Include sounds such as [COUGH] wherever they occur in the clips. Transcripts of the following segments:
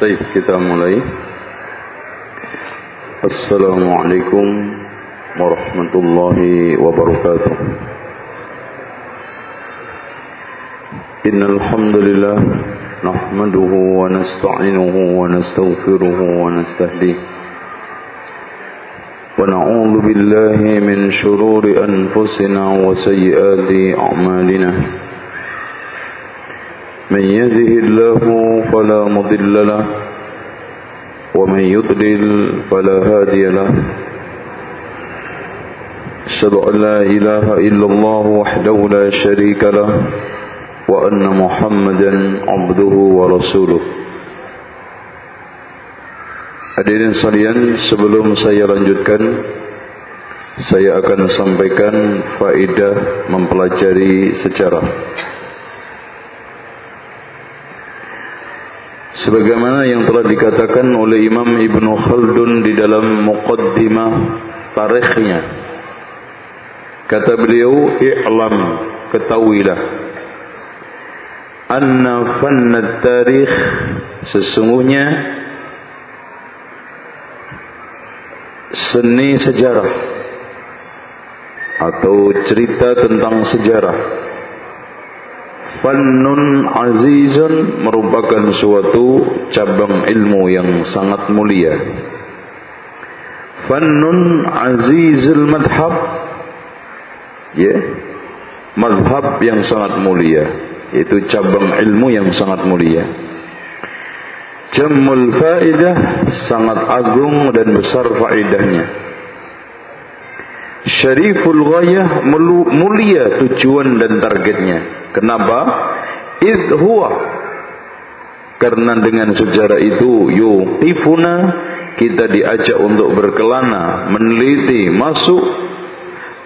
Baik, kita mulai. Assalamualaikum warahmatullahi wabarakatuh. Innal hamdalillah nahmaduhu wa nasta'inuhu wa nastaghfiruhu wa nastahdiih. ونعوذ بالله من شرور أنفسنا وسيئات أعمالنا من يده الله فلا مضل له ومن يضلل فلا هادي له أشهد أن لا إله إلا الله وحده لا شريك له وأن محمدا عبده ورسوله Hadirin sekalian, sebelum saya lanjutkan, saya akan sampaikan faedah mempelajari sejarah. Sebagaimana yang telah dikatakan oleh Imam Ibn Khaldun di dalam muqaddimah tarikhnya. Kata beliau, "I'lam, ketahuilah anna fanna tarikh sesungguhnya seni sejarah atau cerita tentang sejarah Fannun azizun merupakan suatu cabang ilmu yang sangat mulia. Fannun azizul madhab. Ya. Yeah. Madhab yang sangat mulia. Itu cabang ilmu yang sangat mulia. Jamul faidah sangat agung dan besar faedahnya. Syariful ghayah mulia tujuan dan targetnya. Kenapa? Id huwa karena dengan sejarah itu yuqifuna kita diajak untuk berkelana, meneliti, masuk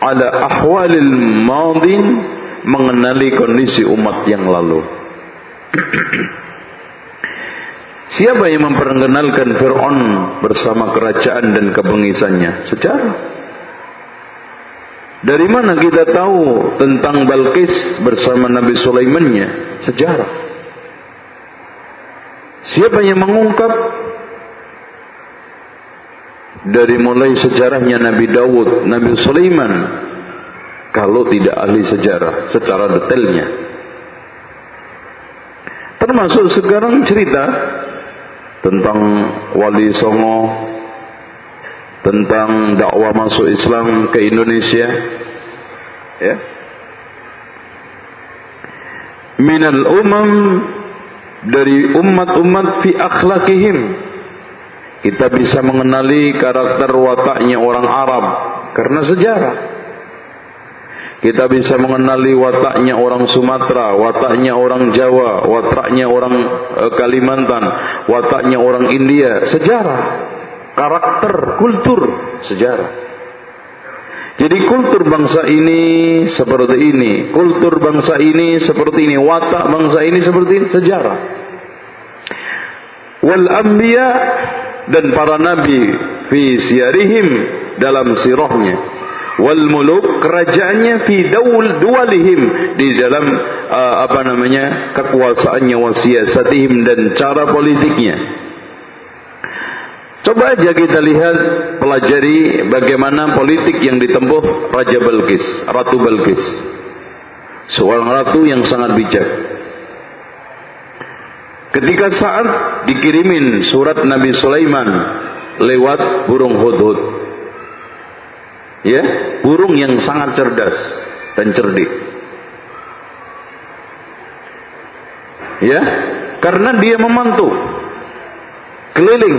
ala ahwalil madin mengenali kondisi umat yang lalu. [CLEARS THROAT] Siapa yang memperkenalkan Fir'aun bersama kerajaan dan kebengisannya? Sejarah. Dari mana kita tahu tentang Balkis bersama Nabi Sulaimannya? Sejarah. Siapa yang mengungkap dari mulai sejarahnya Nabi Dawud, Nabi Sulaiman, kalau tidak ahli sejarah secara detailnya. Termasuk sekarang cerita tentang Wali Songo, tentang dakwah masuk Islam ke Indonesia. Ya. Minal umam dari umat-umat fi akhlakihim. Kita bisa mengenali karakter wataknya orang Arab karena sejarah. Kita bisa mengenali wataknya orang Sumatera, wataknya orang Jawa, wataknya orang e, Kalimantan, wataknya orang India. Sejarah, karakter, kultur, sejarah. Jadi kultur bangsa ini seperti ini, kultur bangsa ini seperti ini, watak bangsa ini seperti ini, sejarah. Wal anbiya dan para nabi fi siyarihim dalam sirahnya wal muluk kerajaannya fi daul dualihim di dalam uh, apa namanya kekuasaannya wasiasatihim dan cara politiknya coba aja kita lihat pelajari bagaimana politik yang ditempuh Raja Balkis Ratu Balkis seorang ratu yang sangat bijak. Ketika saat dikirimin surat Nabi Sulaiman lewat burung hudhud. Ya burung yang sangat cerdas dan cerdik. Ya karena dia membantu keliling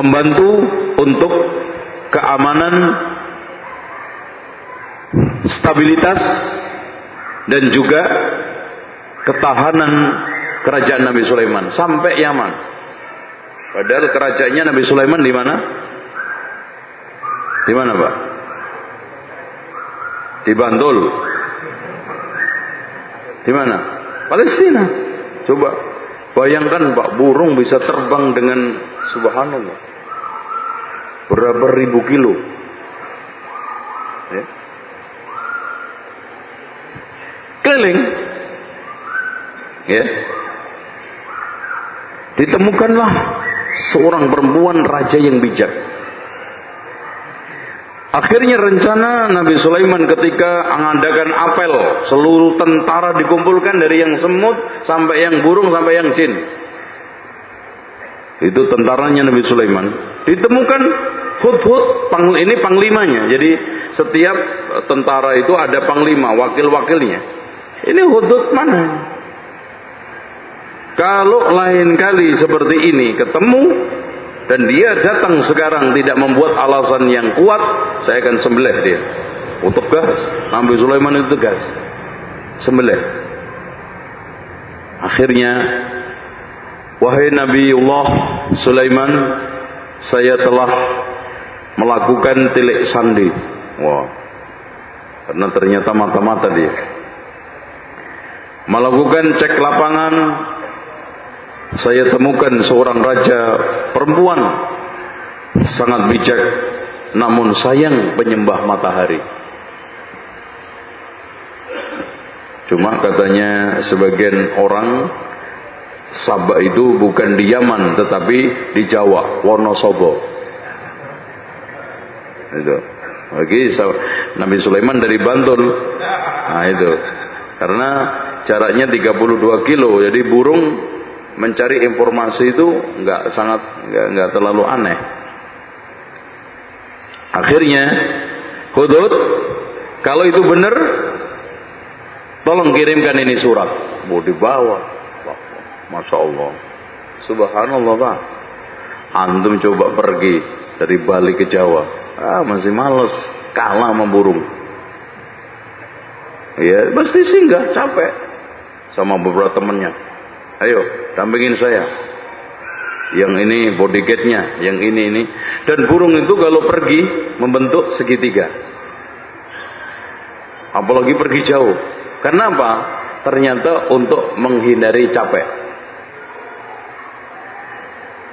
membantu untuk keamanan stabilitas dan juga ketahanan kerajaan Nabi Sulaiman sampai Yaman padahal kerajaannya Nabi Sulaiman di mana di mana Pak? Di Bantul. Di mana? Palestina. Coba bayangkan Pak, burung bisa terbang dengan subhanallah. Berapa ribu kilo. Ya. Keliling. Ya. Ditemukanlah seorang perempuan raja yang bijak. Akhirnya rencana Nabi Sulaiman ketika mengadakan apel, seluruh tentara dikumpulkan dari yang semut sampai yang burung sampai yang jin. Itu tentaranya Nabi Sulaiman. Ditemukan Hud-Hud, ini panglimanya. Jadi setiap tentara itu ada panglima, wakil-wakilnya. Ini Hud-Hud mana? Kalau lain kali seperti ini ketemu dan dia datang sekarang tidak membuat alasan yang kuat, saya akan sembelih dia. Oh tegas, Nabi Sulaiman itu tegas. Sembelih. Akhirnya, wahai Nabiullah Sulaiman, saya telah melakukan tilik sandi. Wah, karena ternyata mata-mata dia. Melakukan cek lapangan, saya temukan seorang raja perempuan sangat bijak namun sayang penyembah matahari. Cuma katanya sebagian orang Sabah itu bukan di Yaman tetapi di Jawa, Wonosobo. Itu. Lagi Nabi Sulaiman dari Bantul. Nah itu. Karena jaraknya 32 kilo, jadi burung mencari informasi itu nggak sangat nggak nggak terlalu aneh. Akhirnya Hudud kalau itu benar tolong kirimkan ini surat. Mau dibawa. Masya Allah. Subhanallah Pak. Antum coba pergi dari Bali ke Jawa. Ah, masih males. Kalah sama burung. Ya, pasti singgah, capek. Sama beberapa temennya. Ayo, dampingin saya. Yang ini bodyguardnya, yang ini ini. Dan burung itu kalau pergi membentuk segitiga. Apalagi pergi jauh. Karena apa? Ternyata untuk menghindari capek.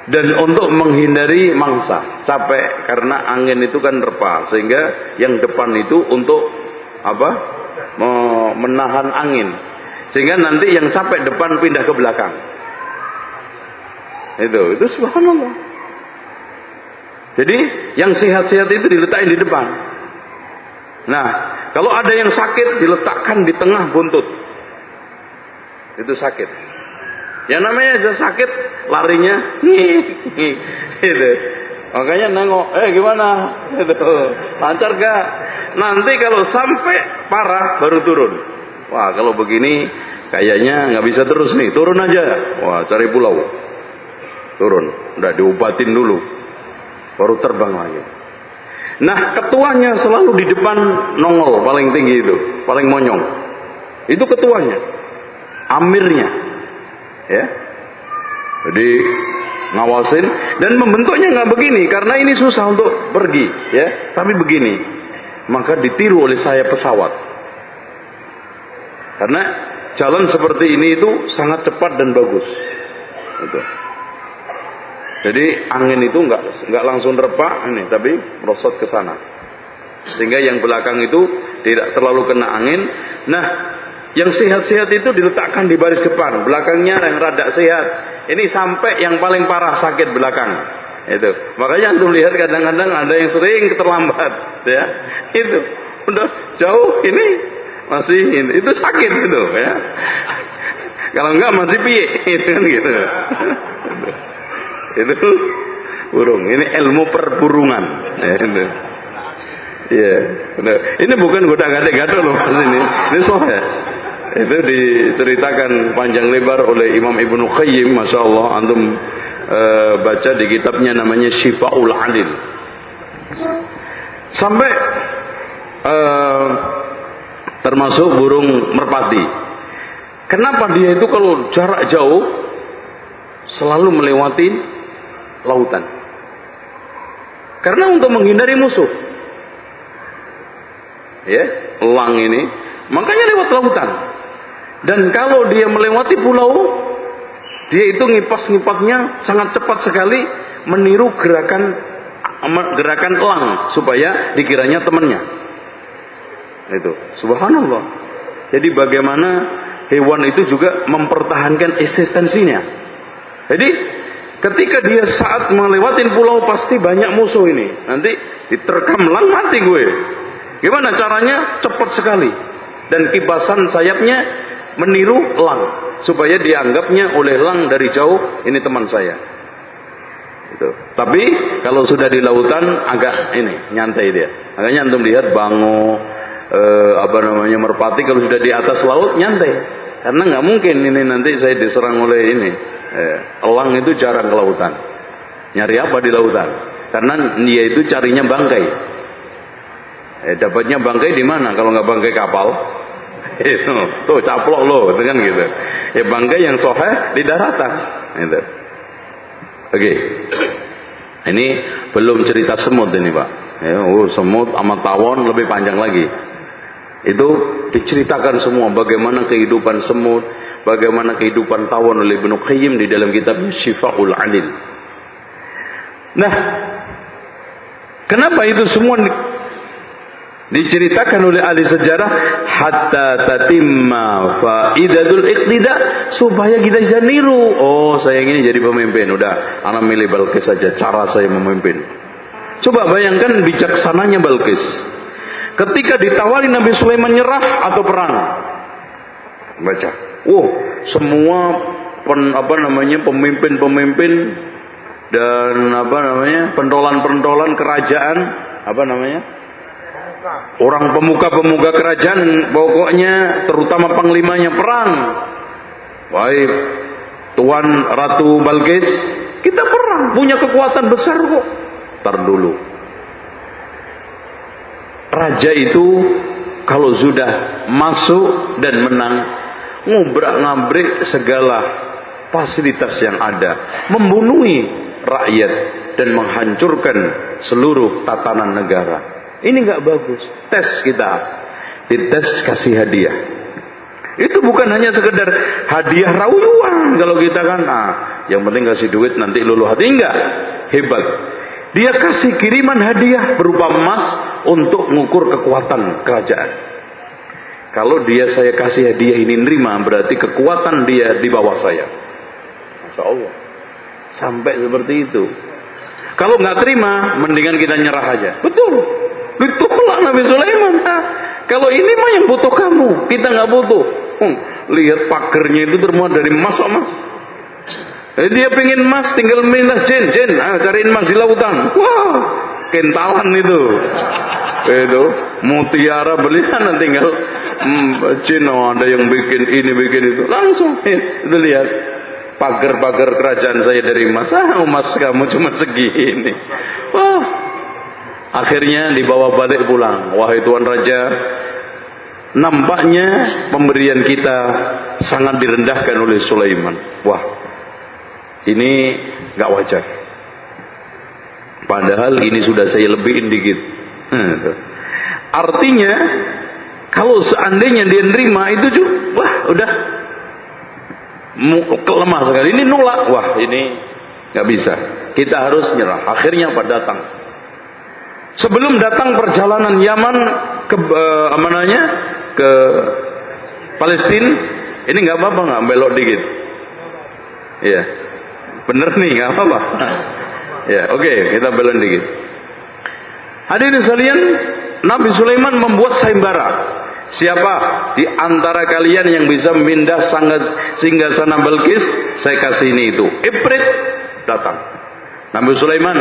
Dan untuk menghindari mangsa, capek karena angin itu kan repa, sehingga yang depan itu untuk apa? menahan angin sehingga nanti yang sampai depan pindah ke belakang. Itu, itu subhanallah. Jadi yang sehat-sehat itu diletakkan di depan. Nah, kalau ada yang sakit diletakkan di tengah buntut. Itu sakit. Yang namanya aja sakit, larinya itu. Makanya nengok, eh gimana? Itu. Lancar gak? Nanti kalau sampai parah baru turun. Wah kalau begini kayaknya nggak bisa terus nih, turun aja. Wah cari pulau, turun, udah diobatin dulu, baru terbang lagi. Nah ketuanya selalu di depan nongol paling tinggi itu, paling monyong. Itu ketuanya, amirnya, ya. Jadi ngawasin dan membentuknya nggak begini karena ini susah untuk pergi, ya. Tapi begini, maka ditiru oleh saya pesawat. Karena jalan seperti ini itu sangat cepat dan bagus. Itu. Jadi angin itu nggak nggak langsung terpak ini, tapi merosot ke sana. Sehingga yang belakang itu tidak terlalu kena angin. Nah, yang sehat-sehat itu diletakkan di baris depan, belakangnya yang rada sehat. Ini sampai yang paling parah sakit belakang. Itu. Makanya antum lihat kadang-kadang ada yang sering terlambat, ya. Itu. Udah jauh ini masih itu sakit itu ya kalau enggak masih piye itu kan gitu itu burung ini ilmu perburungan ya, itu ya ini bukan goda gade gado loh mas ini ini soalnya itu diceritakan panjang lebar oleh Imam Ibnu Qayyim Masya Allah antum e, baca di kitabnya namanya Syifaul Adil sampai e, termasuk burung merpati. Kenapa dia itu kalau jarak jauh selalu melewati lautan? Karena untuk menghindari musuh. Ya, elang ini makanya lewat lautan. Dan kalau dia melewati pulau, dia itu ngipas-ngipasnya sangat cepat sekali meniru gerakan gerakan elang supaya dikiranya temannya. Itu, subhanallah. Jadi bagaimana hewan itu juga mempertahankan eksistensinya. Jadi Ketika dia saat melewatin pulau pasti banyak musuh ini. Nanti diterkam lang mati gue. Gimana caranya? Cepat sekali. Dan kibasan sayapnya meniru lang supaya dianggapnya oleh lang dari jauh ini teman saya. Itu. Tapi kalau sudah di lautan agak ini nyantai dia. Makanya antum lihat bango eh, apa namanya merpati kalau sudah di atas laut nyantai. Karena nggak mungkin ini nanti saya diserang oleh ini. Eh, elang itu jarang ke lautan. Nyari apa di lautan? Karena dia itu carinya bangkai. Eh, dapatnya bangkai di mana? Kalau nggak bangkai kapal, itu tuh caplok loh, itu kan gitu. Ya bangkai yang sohe di daratan. Gitu. Oke, ini belum cerita semut ini pak. Ya, oh, semut sama tawon lebih panjang lagi. Itu diceritakan semua bagaimana kehidupan semut, bagaimana kehidupan tawon oleh Ibnu Qayyim di dalam kitab Syifaul Alil. Nah, kenapa itu semua diceritakan oleh ahli sejarah hatta tatimma faidatul iqtida supaya kita bisa niru. Oh, saya ingin jadi pemimpin. Udah, anak milih Balkis saja cara saya memimpin. Coba bayangkan bijaksananya Balkis. Ketika ditawari Nabi Sulaiman nyerah atau perang. Baca. Oh, semua pen, apa namanya pemimpin-pemimpin dan apa namanya pentolan-pentolan kerajaan apa namanya orang pemuka-pemuka kerajaan pokoknya terutama panglimanya perang. Baik Tuan Ratu Balkis kita perang punya kekuatan besar kok. Tar dulu. Raja itu kalau sudah masuk dan menang ngobrak-ngabrik segala fasilitas yang ada membunuhi rakyat dan menghancurkan seluruh tatanan negara ini nggak bagus tes kita dites kasih hadiah itu bukan hanya sekedar hadiah rauyuan kalau kita kan ah yang penting kasih duit nanti lulu hati enggak hebat dia kasih kiriman hadiah berupa emas untuk mengukur kekuatan kerajaan. Kalau dia saya kasih hadiah ini nerima berarti kekuatan dia di bawah saya. Masya Allah. Sampai seperti itu. Kalau nggak terima, mendingan kita nyerah aja. Betul. Ditolak Nabi Sulaiman. Nah, kalau ini mah yang butuh kamu, kita nggak butuh. Hmm, lihat pagernya itu terbuat dari emas, emas. Jadi dia pengen emas, tinggal minta jen, jen, ah, cariin emas di lautan. Wah, kentalan itu. Itu mutiara belian [LAUGHS] tinggal hmm, jen, oh, ada yang bikin ini, bikin itu. Langsung, ya, itu lihat. Pagar-pagar kerajaan saya dari emas. Ah, emas kamu cuma segini. Wah, akhirnya dibawa balik pulang. Wahai Tuan Raja, nampaknya pemberian kita sangat direndahkan oleh Sulaiman. Wah, ini nggak wajar. Padahal ini sudah saya lebihin dikit. Hmm, Artinya kalau seandainya dia nerima itu juga, wah udah kelemah sekali. Ini nolak, wah ini nggak bisa. Kita harus nyerah. Akhirnya apa datang? Sebelum datang perjalanan Yaman ke apa namanya ke Palestina, ini nggak apa-apa nggak belok dikit. Iya. Bener nih, nggak apa-apa. ya, oke, okay, kita belon dikit. Hadirin sekalian, Nabi Sulaiman membuat sayembara. Siapa di antara kalian yang bisa memindah sehingga sana Belkis, saya kasih ini itu. Ibrit datang. Nabi Sulaiman,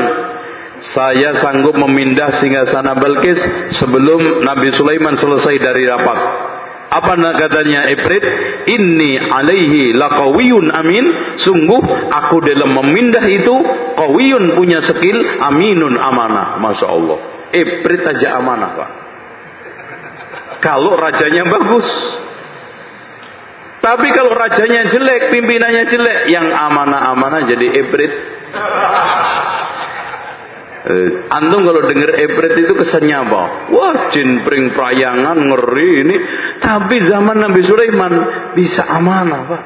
saya sanggup memindah sehingga sana Belkis sebelum Nabi Sulaiman selesai dari rapat. Apa katanya Ibrit? Inni alaihi laqawiyun amin. Sungguh aku dalam memindah itu qawiyun punya skill, aminun amanah. Masya Allah. Ibrit aja amanah Pak. Kalau rajanya bagus. Tapi kalau rajanya jelek, pimpinannya jelek, yang amanah-amanah jadi ibrit. Eh, antum kalau dengar ebret itu kesannya apa? Wah, jin pring prayangan ngeri ini. Tapi zaman Nabi Sulaiman bisa amanah, Pak.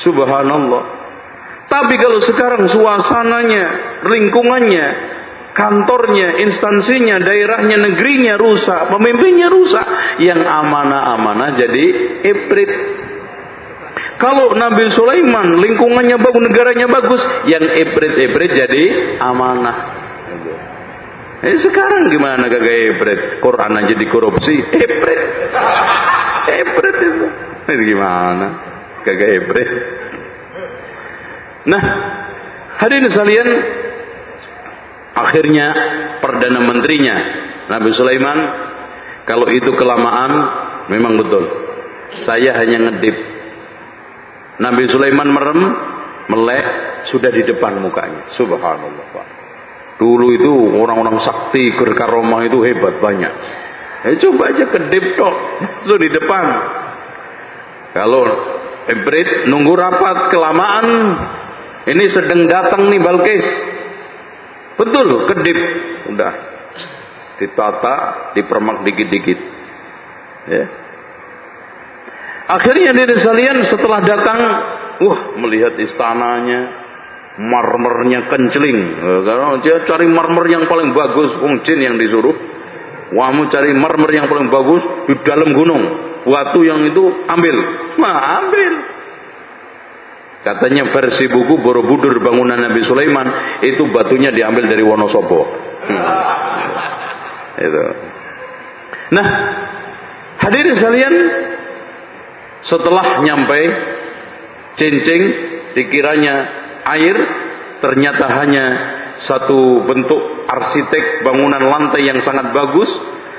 Subhanallah. Tapi kalau sekarang suasananya, lingkungannya, kantornya, instansinya, daerahnya, negerinya rusak, pemimpinnya rusak, yang amanah-amanah jadi ibrit. Kalau Nabi Sulaiman lingkungannya bagus, negaranya bagus, yang ebret-ebret jadi amanah. Eh sekarang gimana kagak ebret? Quran aja dikorupsi, ebret. Ebret itu. Ini gimana? Kagak ebret. Nah, hadirin sekalian, akhirnya perdana menterinya Nabi Sulaiman kalau itu kelamaan memang betul. Saya hanya ngedip. Nabi Sulaiman merem, melek, sudah di depan mukanya. Subhanallah. Dulu itu orang-orang sakti kerkaromah itu hebat banyak. Eh coba aja kedip tok, itu di depan. Kalau Ibrit nunggu rapat kelamaan, ini sedang datang nih Balkis. Betul, kedip. Udah. Ditata, dipermak dikit-dikit. Ya. Akhirnya dari salian setelah datang, wah melihat istananya, marmernya kenceling. Karena dia cari marmer yang paling bagus, jin yang disuruh. Kamu cari marmer yang paling bagus di dalam gunung. Batu yang itu ambil. Nah, ambil. Katanya versi buku Borobudur bangunan Nabi Sulaiman itu batunya diambil dari Wonosobo. Hmm. itu. Nah, hadirin sekalian, setelah nyampe cincin dikiranya air ternyata hanya satu bentuk arsitek bangunan lantai yang sangat bagus.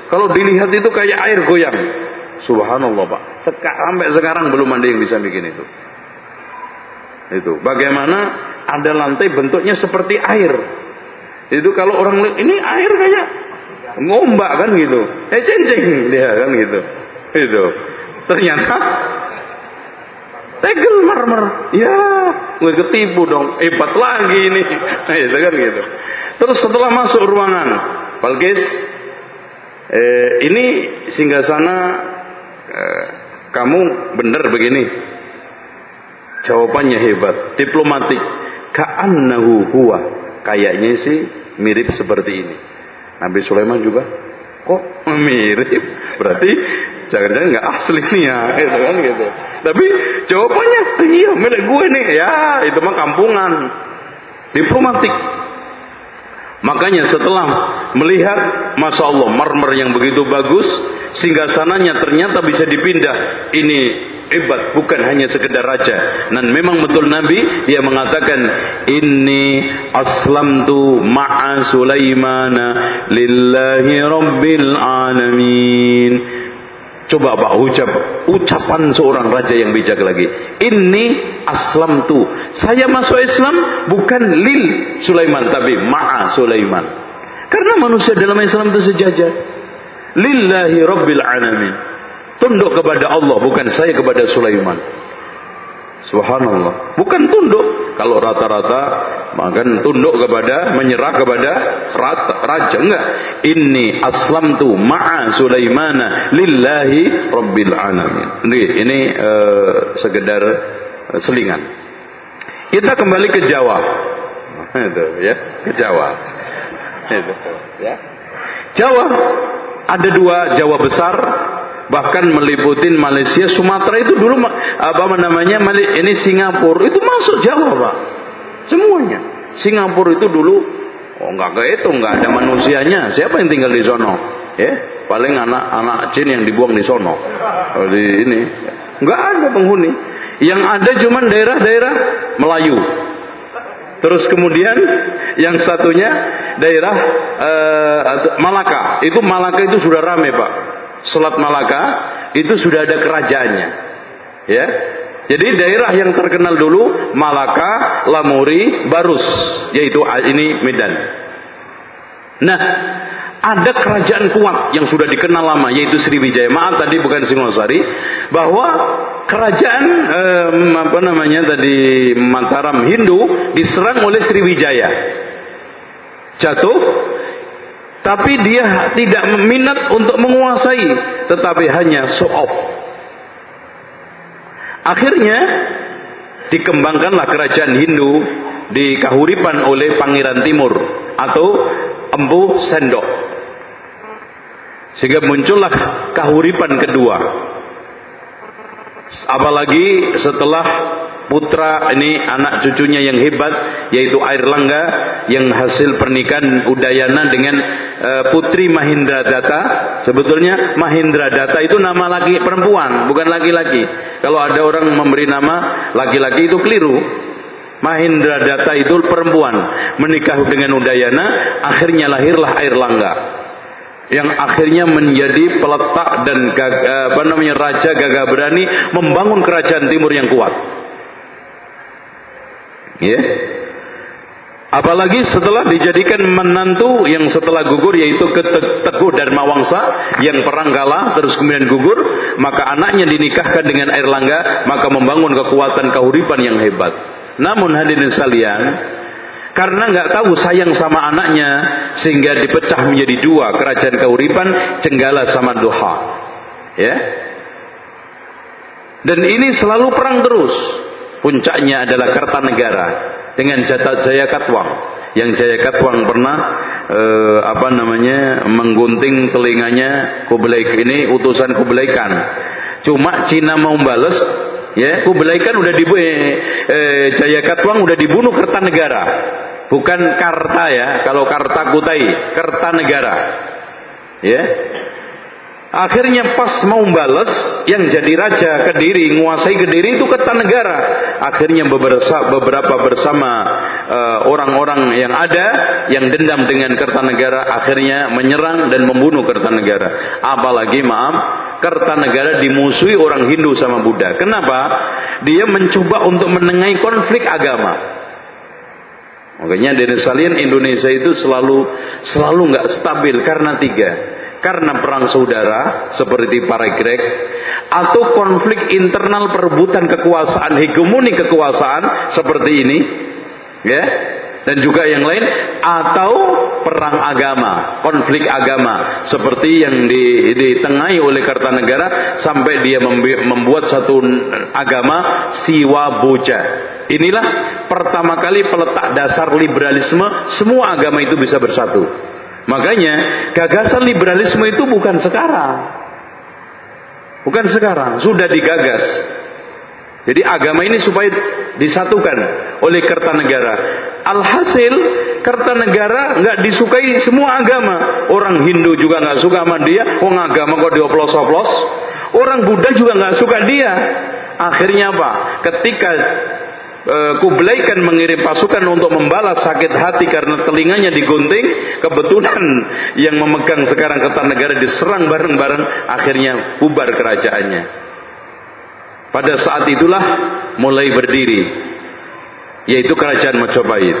Kalau dilihat itu kayak air goyang. Subhanallah Pak. Sampai sekarang belum ada yang bisa bikin itu. Itu. Bagaimana ada lantai bentuknya seperti air. Itu kalau orang ini air kayak ngombak kan gitu. Eh cincin dia kan gitu. Itu. Ternyata tegel marmer. Ya, gue ketipu dong. Hebat lagi ini. Nah, [LAUGHS] itu kan gitu. Terus setelah masuk ruangan, Balkis, eh, ini singgah sana eh, kamu bener begini. Jawabannya hebat, diplomatik. Ka'annahu huwa. Kayaknya sih mirip seperti ini. Nabi Sulaiman juga kok mirip? [LAUGHS] Berarti jangan-jangan nggak asli nih ya, gitu kan gitu. Tapi jawabannya iya milik gue nih. Ya, itu mah kampungan. Diplomatik. Makanya setelah melihat Masya Allah marmer yang begitu bagus Sehingga sananya ternyata bisa dipindah Ini hebat bukan hanya sekedar raja dan memang betul Nabi dia mengatakan inni aslamtu ma'a Sulaimana lillahi rabbil alamin Coba Pak ucap ucapan seorang raja yang bijak lagi. Ini aslam tu. Saya masuk Islam bukan lil Sulaiman tapi ma'a Sulaiman. Karena manusia dalam Islam itu sejajar. Lillahi rabbil alamin. Tunduk kepada Allah bukan saya kepada Sulaiman. Subhanallah. Bukan tunduk. Kalau rata-rata makan tunduk kepada menyerah kepada raja enggak. Ini aslam tu ma'a Sulaimana lillahi rabbil alamin. Ini, ini uh, sekedar uh, selingan. Kita kembali ke Jawa. [LAUGHS] Itu ya, ke Jawa. [LAUGHS] Itu ya. Jawa ada dua Jawa besar bahkan meliputin Malaysia, Sumatera itu dulu apa namanya ini Singapura itu masuk Jawa pak, semuanya. Singapura itu dulu oh nggak itu nggak ada manusianya, siapa yang tinggal di sono? Ya, paling anak-anak jin yang dibuang di sono. Oh, di ini nggak ada penghuni. Yang ada cuma daerah-daerah Melayu. Terus kemudian yang satunya daerah uh, Malaka. Itu Malaka itu sudah rame pak Selat Malaka itu sudah ada kerajaannya. Ya. Jadi daerah yang terkenal dulu Malaka, Lamuri, Barus, yaitu ini Medan. Nah, ada kerajaan kuat yang sudah dikenal lama yaitu Sriwijaya. Maaf tadi bukan Singosari bahwa kerajaan eh, apa namanya tadi Mataram Hindu diserang oleh Sriwijaya. Jatuh tapi dia tidak minat untuk menguasai, tetapi hanya show off. Akhirnya dikembangkanlah kerajaan Hindu di Kahuripan oleh Pangeran Timur atau Empu Sendok. Sehingga muncullah Kahuripan kedua. Apalagi setelah putra ini anak cucunya yang hebat yaitu Air Langga yang hasil pernikahan Udayana dengan uh, putri Mahindra Data. Sebetulnya Mahindra Data itu nama laki perempuan, bukan laki-laki. Kalau ada orang memberi nama laki-laki itu keliru. Mahindra Data itu perempuan menikah dengan Udayana, akhirnya lahirlah Air Langga yang akhirnya menjadi peletak dan apa namanya raja gagah berani membangun kerajaan timur yang kuat. Ya. Apalagi setelah dijadikan menantu yang setelah gugur yaitu Teguh Dharma Wangsa yang perang kalah terus kemudian gugur, maka anaknya dinikahkan dengan Air Langga, maka membangun kekuatan kahuripan yang hebat. Namun hadirin sekalian, karena nggak tahu sayang sama anaknya sehingga dipecah menjadi dua kerajaan kahuripan Cenggala sama Doha. Ya. Dan ini selalu perang terus. Puncaknya adalah Kertanegara dengan Jaya Katwang. Yang Jaya Katwang pernah eh, apa namanya menggunting telinganya Kublai ini utusan Kublai Khan. Cuma Cina mau balas ya Kublai Khan udah dibunuh eh, Jaya Katwang udah dibunuh Kertanegara. Bukan Karta ya, kalau Karta Kutai, Kertanegara. Ya, Akhirnya pas mau balas yang jadi raja Kediri, menguasai Kediri itu Kertanegara. Akhirnya beberapa, bersama eh, orang-orang uh, yang ada yang dendam dengan Kertanegara akhirnya menyerang dan membunuh Kertanegara. Apalagi maaf, Kertanegara dimusuhi orang Hindu sama Buddha. Kenapa? Dia mencoba untuk menengahi konflik agama. Makanya dari salian Indonesia itu selalu selalu nggak stabil karena tiga karena perang saudara seperti para Grek atau konflik internal perebutan kekuasaan hegemoni kekuasaan seperti ini ya dan juga yang lain atau perang agama, konflik agama seperti yang ditengahi oleh Kartanegara sampai dia membuat satu agama Siwa Boja. Inilah pertama kali peletak dasar liberalisme, semua agama itu bisa bersatu. Makanya gagasan liberalisme itu bukan sekarang. Bukan sekarang, sudah digagas. Jadi agama ini supaya disatukan oleh Kertanegara. Alhasil Kertanegara nggak disukai semua agama. Orang Hindu juga nggak suka sama dia. Wong agama kok dioplos-oplos. Orang Buddha juga nggak suka dia. Akhirnya apa? Ketika Eh, Kublai kan mengirim pasukan untuk membalas sakit hati karena telinganya digunting. Kebetulan yang memegang sekarang negara diserang bareng-bareng. Akhirnya bubar kerajaannya. Pada saat itulah mulai berdiri. Yaitu kerajaan Majapahit.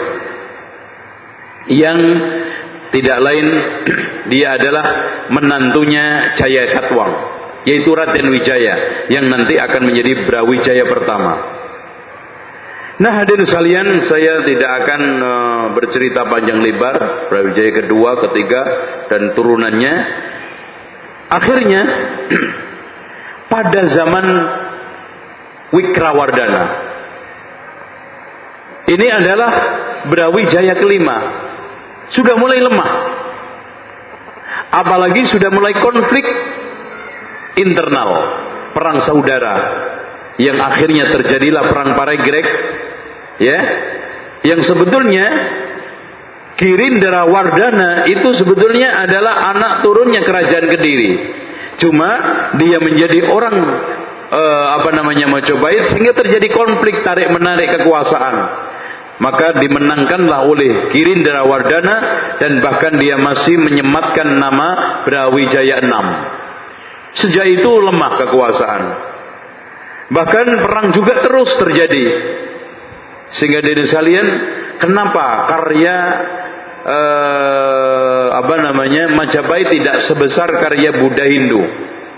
Yang tidak lain [CLEARS THROAT] dia adalah menantunya Jaya Katwang. Yaitu Raden Wijaya. Yang nanti akan menjadi Brawijaya pertama. Nah hadirin sekalian saya tidak akan uh, bercerita panjang lebar. Brawijaya kedua, ketiga dan turunannya. Akhirnya [CLEARS THROAT] pada zaman Wikrawardana ini adalah Brawijaya kelima. Sudah mulai lemah. Apalagi sudah mulai konflik internal, perang saudara. Yang akhirnya terjadilah perang Paregrek ya. Yang sebetulnya Girindra Wardana itu sebetulnya adalah anak turunnya kerajaan Kediri. Cuma dia menjadi orang uh, apa namanya Majapahit sehingga terjadi konflik tarik menarik kekuasaan. Maka dimenangkanlah oleh Girindra Wardana dan bahkan dia masih menyematkan nama Brawijaya VI sejak itu lemah kekuasaan. Bahkan perang juga terus terjadi sehingga dari sekalian, kenapa karya eh, apa namanya Majapahit tidak sebesar karya Buddha Hindu?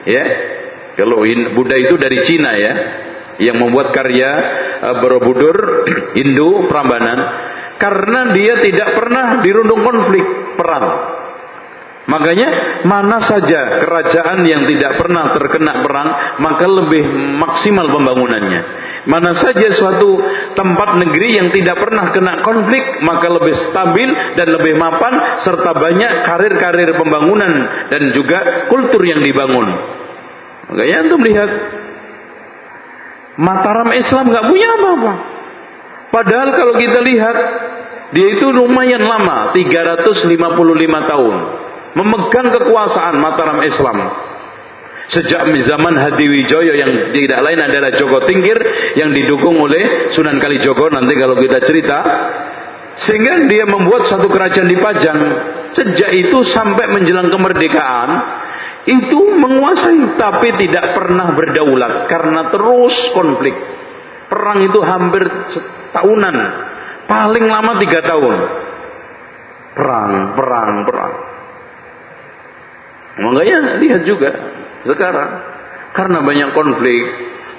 Ya, kalau Buddha itu dari Cina ya, yang membuat karya eh, Borobudur [CLEARS THROAT] Hindu Prambanan, karena dia tidak pernah dirundung konflik perang. Makanya mana saja kerajaan yang tidak pernah terkena perang maka lebih maksimal pembangunannya. Mana saja suatu tempat negeri yang tidak pernah kena konflik maka lebih stabil dan lebih mapan serta banyak karir-karir pembangunan dan juga kultur yang dibangun. Makanya untuk melihat Mataram Islam nggak punya apa-apa. Padahal kalau kita lihat dia itu lumayan lama, 355 tahun memegang kekuasaan Mataram Islam. Sejak zaman Hadiwijoyo yang tidak lain adalah Joko Tingkir yang didukung oleh Sunan Kalijogo. Nanti kalau kita cerita sehingga dia membuat satu kerajaan di Pajang. Sejak itu sampai menjelang kemerdekaan itu menguasai tapi tidak pernah berdaulat karena terus konflik. Perang itu hampir tahunan paling lama tiga tahun. Perang perang perang. Makanya lihat juga sekarang karena banyak konflik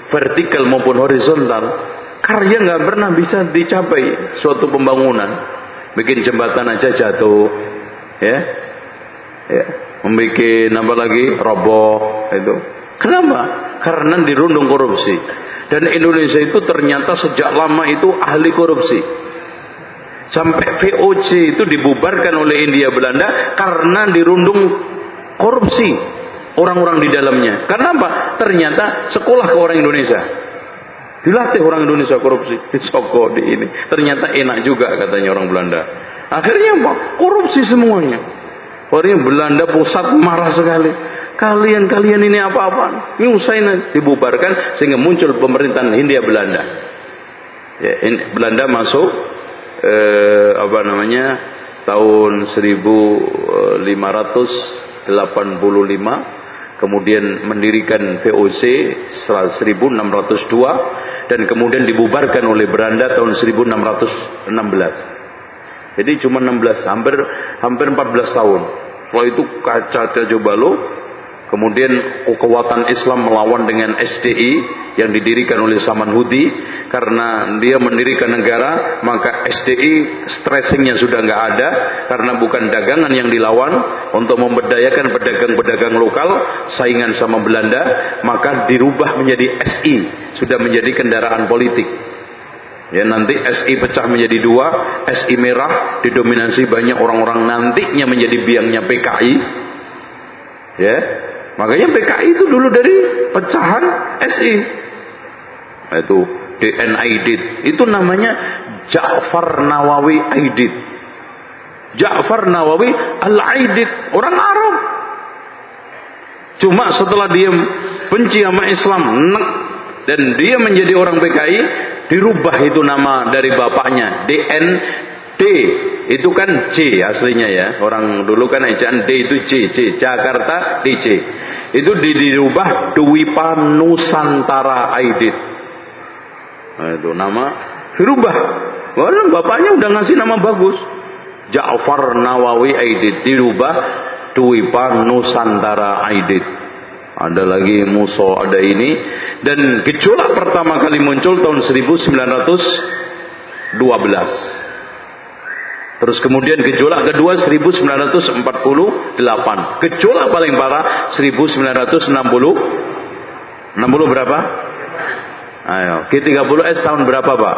vertikal maupun horizontal karya nggak pernah bisa dicapai suatu pembangunan. Bikin jembatan aja jatuh ya. Ya membuat apa lagi? Roboh itu. Kenapa? Karena dirundung korupsi. Dan Indonesia itu ternyata sejak lama itu ahli korupsi. Sampai VOC itu dibubarkan oleh India Belanda karena dirundung korupsi orang-orang di dalamnya. Karena apa? Ternyata sekolah ke orang Indonesia. Dilatih orang Indonesia korupsi. [LAUGHS] Di Soko di ini. Ternyata enak juga katanya orang Belanda. Akhirnya apa? Korupsi semuanya. Orang Belanda pusat marah sekali. Kalian-kalian ini apa-apa? Nyusahin dibubarkan sehingga muncul pemerintahan Hindia Belanda. Ya, Belanda masuk eh, apa namanya tahun 1585 kemudian mendirikan VOC 1602 dan kemudian dibubarkan oleh Belanda tahun 1616 jadi cuma 16, hampir hampir 14 tahun. Setelah itu kaca coba lo, kemudian kekuatan Islam melawan dengan SDI yang didirikan oleh Saman Hudi. Karena dia mendirikan negara maka SDI stressingnya sudah nggak ada. Karena bukan dagangan yang dilawan. Untuk memberdayakan pedagang-pedagang lokal saingan sama Belanda maka dirubah menjadi SI sudah menjadi kendaraan politik. Ya nanti SI pecah menjadi dua, SI merah didominasi banyak orang-orang. Nantinya menjadi biangnya PKI. Ya. Makanya PKI itu dulu dari pecahan SI. Itu DNID. Itu namanya Ja'far Nawawi Aidid. Ja'far Nawawi Al-Aidid, orang Arab. Cuma setelah dia benci sama Islam, nek dan dia menjadi orang PKI, dirubah itu nama dari bapaknya DN D. Itu kan C aslinya ya. Orang dulu kan ejaan D itu C C Jakarta DC itu dirubah Dwipa Nusantara Aidit. Nah, itu nama dirubah. Wah, bapaknya udah ngasih nama bagus. Ja'far Nawawi Aidit dirubah Dwipa Nusantara Aidit. Ada lagi Muso ada ini. Dan gejolak pertama kali muncul tahun 1912. Terus kemudian gejolak kedua 1948. Gejolak paling parah 1960. 60 berapa? Ayo, G30S tahun berapa, Pak?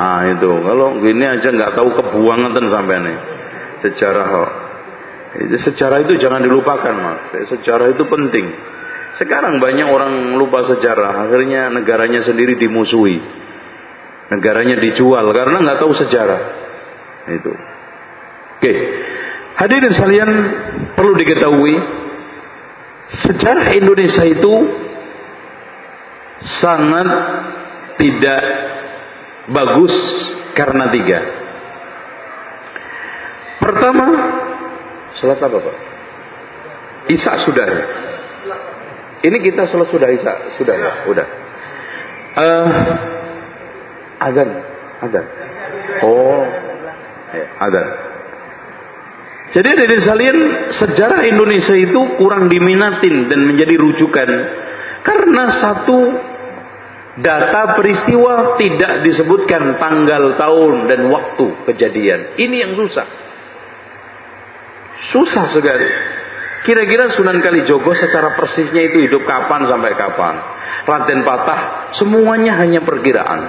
Ah, itu. Kalau gini aja nggak tahu kebuangan sampai nih. Sejarah Sejarah itu jangan dilupakan, Mas. Sejarah itu penting. Sekarang banyak orang lupa sejarah, akhirnya negaranya sendiri dimusuhi. Negaranya dijual karena nggak tahu sejarah. Itu. Oke. Hadirin sekalian perlu diketahui sejarah Indonesia itu sangat tidak bagus karena tiga. Pertama, salat apa Pak? Isa sudah. Ini kita selesai sudah Isa, sudah ya, sudah. Uh, azan, azan. Oh, ya, azan. Jadi dari salian sejarah Indonesia itu kurang diminatin dan menjadi rujukan karena satu data peristiwa tidak disebutkan tanggal, tahun dan waktu kejadian. Ini yang susah. Susah sekali. Kira-kira Sunan Kalijogo secara persisnya itu hidup kapan sampai kapan? Raden Patah semuanya hanya perkiraan.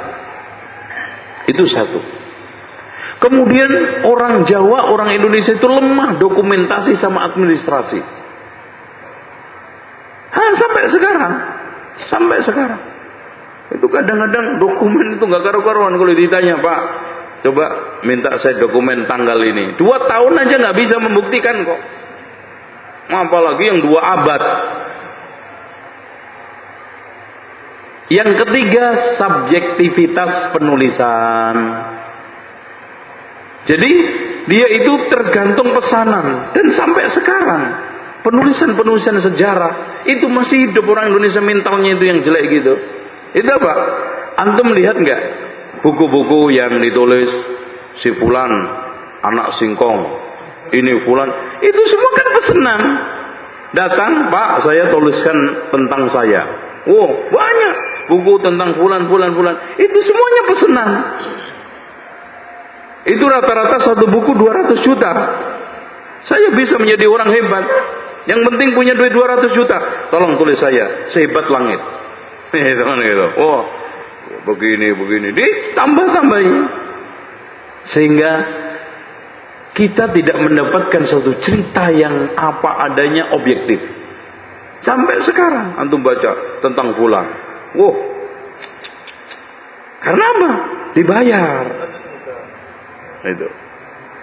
Itu satu. Kemudian orang Jawa, orang Indonesia itu lemah dokumentasi sama administrasi. Hah, sampai sekarang. Sampai sekarang. Itu kadang-kadang dokumen itu nggak karu-karuan kalau ditanya Pak. Coba minta saya dokumen tanggal ini. Dua tahun aja nggak bisa membuktikan kok. Apalagi yang dua abad. Yang ketiga, subjektivitas penulisan. Jadi dia itu tergantung pesanan dan sampai sekarang penulisan-penulisan sejarah itu masih hidup orang Indonesia mentalnya itu yang jelek gitu. Itu apa? Antum lihat nggak buku-buku yang ditulis si Fulan anak singkong ini Fulan itu semua kan pesanan. Datang Pak saya tuliskan tentang saya. Oh banyak buku tentang bulan bulan bulan itu semuanya pesanan itu rata-rata satu buku 200 juta. Saya bisa menjadi orang hebat. Yang penting punya duit 200 juta. Tolong tulis saya sehebat langit. [LAUGHS] Itu kan gitu. Oh begini begini. Ditambah tambahin sehingga kita tidak mendapatkan suatu cerita yang apa adanya objektif. Sampai sekarang antum baca tentang bulan Wow. Karena apa? Dibayar. Itu.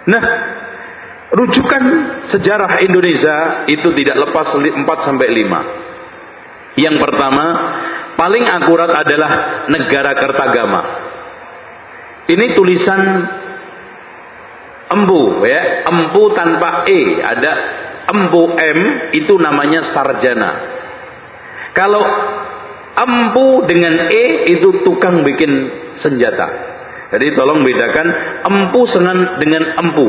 Nah, rujukan sejarah Indonesia itu tidak lepas 4 sampai 5. Yang pertama, paling akurat adalah negara Kertagama. Ini tulisan empu ya, empu tanpa e, ada empu m itu namanya sarjana. Kalau Empu dengan E itu tukang bikin senjata. Jadi tolong bedakan empu dengan empu.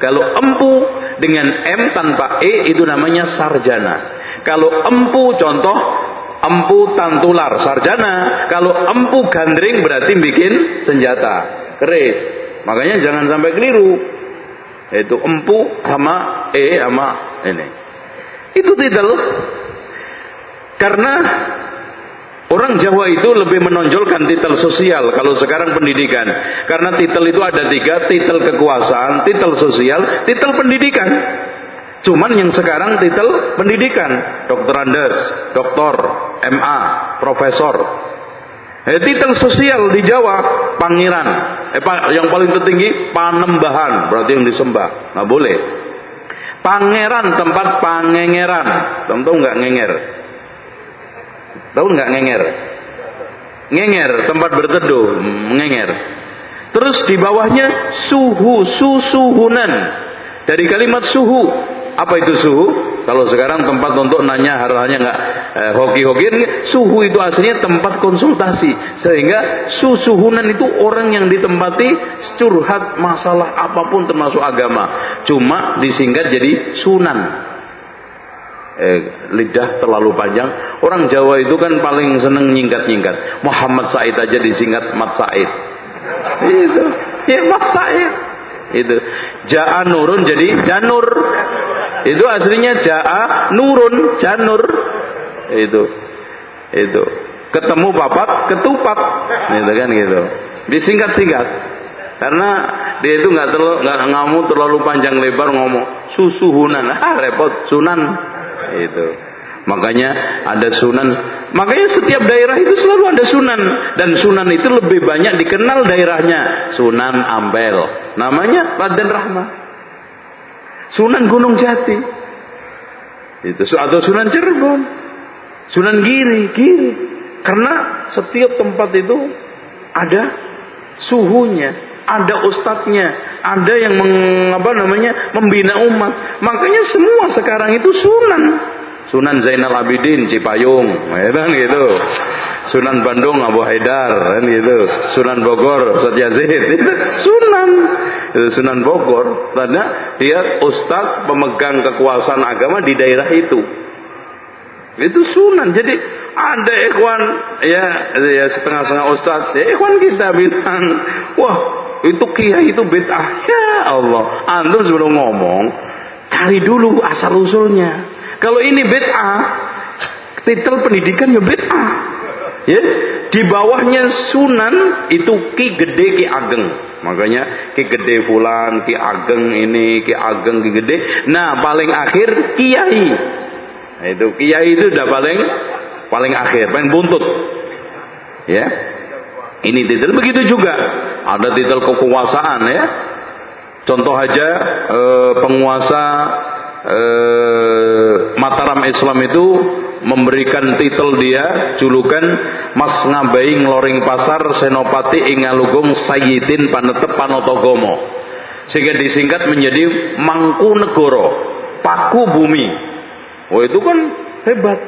Kalau empu dengan M tanpa E itu namanya sarjana. Kalau empu contoh empu tantular sarjana. Kalau empu gandring berarti bikin senjata. Keris. Makanya jangan sampai keliru. Itu empu sama E sama ini. Itu titel. Karena Orang Jawa itu lebih menonjolkan titel sosial kalau sekarang pendidikan. Karena titel itu ada tiga, titel kekuasaan, titel sosial, titel pendidikan. Cuman yang sekarang titel pendidikan, dokter Andes, doktor, MA, profesor. Eh, titel sosial di Jawa, pangeran. Eh, yang paling tertinggi, panembahan, berarti yang disembah. Nah boleh. Pangeran tempat pangengeran. Tentu nggak ngenger. Tahu nggak ngenger? Ngenger, tempat berteduh, mengenger. Terus di bawahnya suhu, susuhunan. Dari kalimat suhu, apa itu suhu? Kalau sekarang tempat untuk nanya hal-halnya nggak eh, hoki-hoki, suhu itu aslinya tempat konsultasi. Sehingga susuhunan itu orang yang ditempati curhat masalah apa pun termasuk agama. Cuma disingkat jadi sunan eh, lidah terlalu panjang. Orang Jawa itu kan paling seneng nyingkat-nyingkat. Muhammad Said aja disingkat Mat Said. Itu, ya Mat Said. Itu. Ja'a nurun jadi janur. Itu aslinya ja'a nurun janur. Itu. Itu. Ketemu papat, ketupat. Gitu kan gitu. Disingkat-singkat. Karena dia itu nggak terlalu nggak ngamu terlalu panjang lebar ngomong susuhunan ah repot sunan itu. Makanya ada sunan. Makanya setiap daerah itu selalu ada sunan. Dan sunan itu lebih banyak dikenal daerahnya. Sunan Ampel namanya Raden Rahma. Sunan Gunung Jati. Itu atau sunan Cirebon. Sunan Giri Giri. Karena setiap tempat itu ada suhunya ada ustadznya, ada yang meng, apa namanya membina umat. Makanya semua sekarang itu sunan. Sunan Zainal Abidin Cipayung, ya kan gitu. Sunan Bandung Abu Haidar, kan gitu. Sunan Bogor Satya Zahid, itu [LAUGHS] sunan. Itu Sunan Bogor, karena dia ustadz pemegang kekuasaan agama di daerah itu. Itu sunan. Jadi ada ikhwan ya ya setengah-setengah ustadz, ya ikhwan kita bilang, wah itu kiai itu bid'ah. Ya Allah, antum sebelum ngomong cari dulu asal usulnya. Kalau ini bid'ah, titel pendidikan ya bid'ah. Ya, di bawahnya sunan itu ki gede ki ageng. Makanya ki gede fulan, ki ageng ini, ki ageng ki gede. Nah, paling akhir kiai. Nah, itu kiai itu udah paling paling akhir, paling buntut. Ya. Ini titel begitu juga. Ada titel kekuasaan ya. Contoh aja eh, penguasa eh, Mataram Islam itu memberikan titel dia julukan Mas Ngabai Ngloring Pasar Senopati Ingalugung Sayyidin Panetep Panotogomo sehingga disingkat menjadi Mangku Negoro Paku Bumi oh itu kan hebat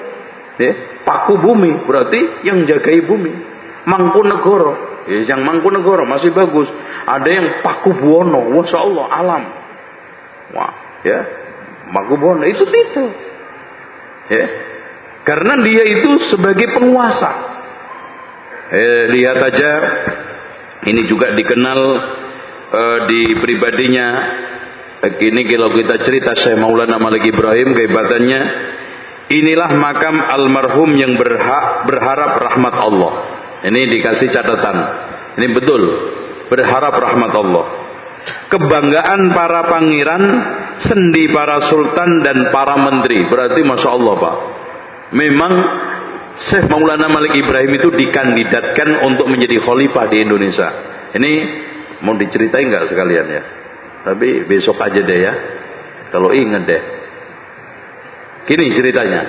ya Paku Bumi berarti yang jagai bumi Mangku Negoro ya, yang Mangku Negoro masih bagus. Ada yang Paku Buwono Wah Allah alam. Wah ya. Paku Buwono itu titel ya. Karena dia itu sebagai penguasa. Eh, lihat aja, ini juga dikenal eh, di pribadinya. Ini kalau kita cerita saya Maulana Malik Ibrahim kehebatannya, inilah makam almarhum yang berhak berharap rahmat Allah. Ini dikasih catatan. Ini betul, berharap rahmat Allah. Kebanggaan para pangeran, sendi para sultan dan para menteri. Berarti masya Allah pak memang Syekh Maulana Malik Ibrahim itu dikandidatkan untuk menjadi khalifah di Indonesia. Ini mau diceritain nggak sekalian ya? Tapi besok aja deh ya. Kalau ingat deh. Gini ceritanya.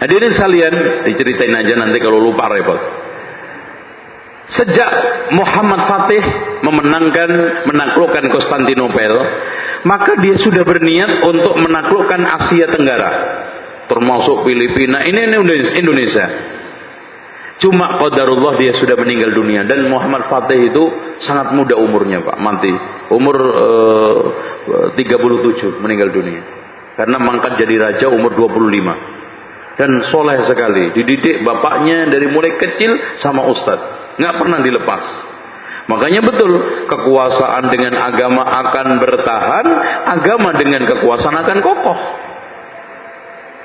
Hadirin sekalian, diceritain aja nanti kalau lupa repot. Sejak Muhammad Fatih memenangkan menaklukkan Konstantinopel, maka dia sudah berniat untuk menaklukkan Asia Tenggara termasuk Filipina. Ini Indonesia cuma qadarullah dia sudah meninggal dunia. Dan Muhammad Fatih itu sangat muda umurnya Pak. Mati. Umur eh, 37 meninggal dunia. Karena mangkat jadi raja umur 25 dan soleh sekali dididik bapaknya dari mulai kecil sama ustadz nggak pernah dilepas Makanya betul, kekuasaan dengan agama akan bertahan, agama dengan kekuasaan akan kokoh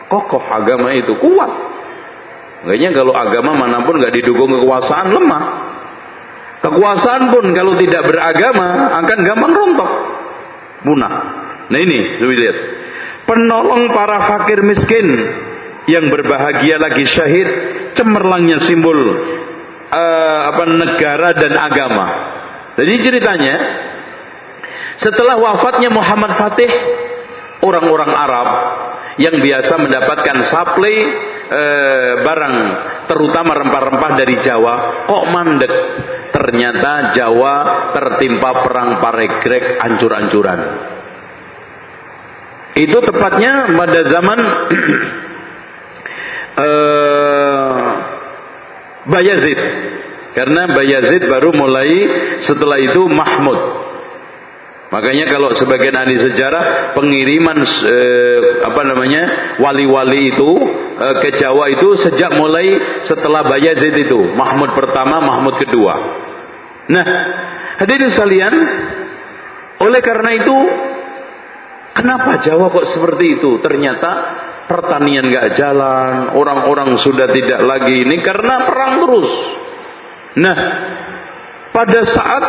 kokoh agama itu kuat. Makanya kalau agama mana pun nggak didukung kekuasaan lemah. Kekuasaan pun kalau tidak beragama akan gampang rontok, punah. Nah ini, lihat. Penolong para fakir miskin yang berbahagia lagi syahid, cemerlangnya simbol uh, apa negara dan agama. Jadi ceritanya setelah wafatnya Muhammad Fatih, orang-orang Arab yang biasa mendapatkan supply e, barang terutama rempah-rempah dari Jawa kok mandek ternyata Jawa tertimpa perang paregrek ancur-ancuran itu tepatnya pada zaman [CLEARS THROAT] e, Bayazid karena Bayazid baru mulai setelah itu Mahmud Makanya kalau sebagian ahli sejarah pengiriman eh, apa namanya wali-wali itu eh, ke Jawa itu sejak mulai setelah Bayazid itu Mahmud pertama, Mahmud kedua. Nah, hadirin sekalian, oleh karena itu kenapa Jawa kok seperti itu? Ternyata pertanian gak jalan, orang-orang sudah tidak lagi ini karena perang terus. Nah, pada saat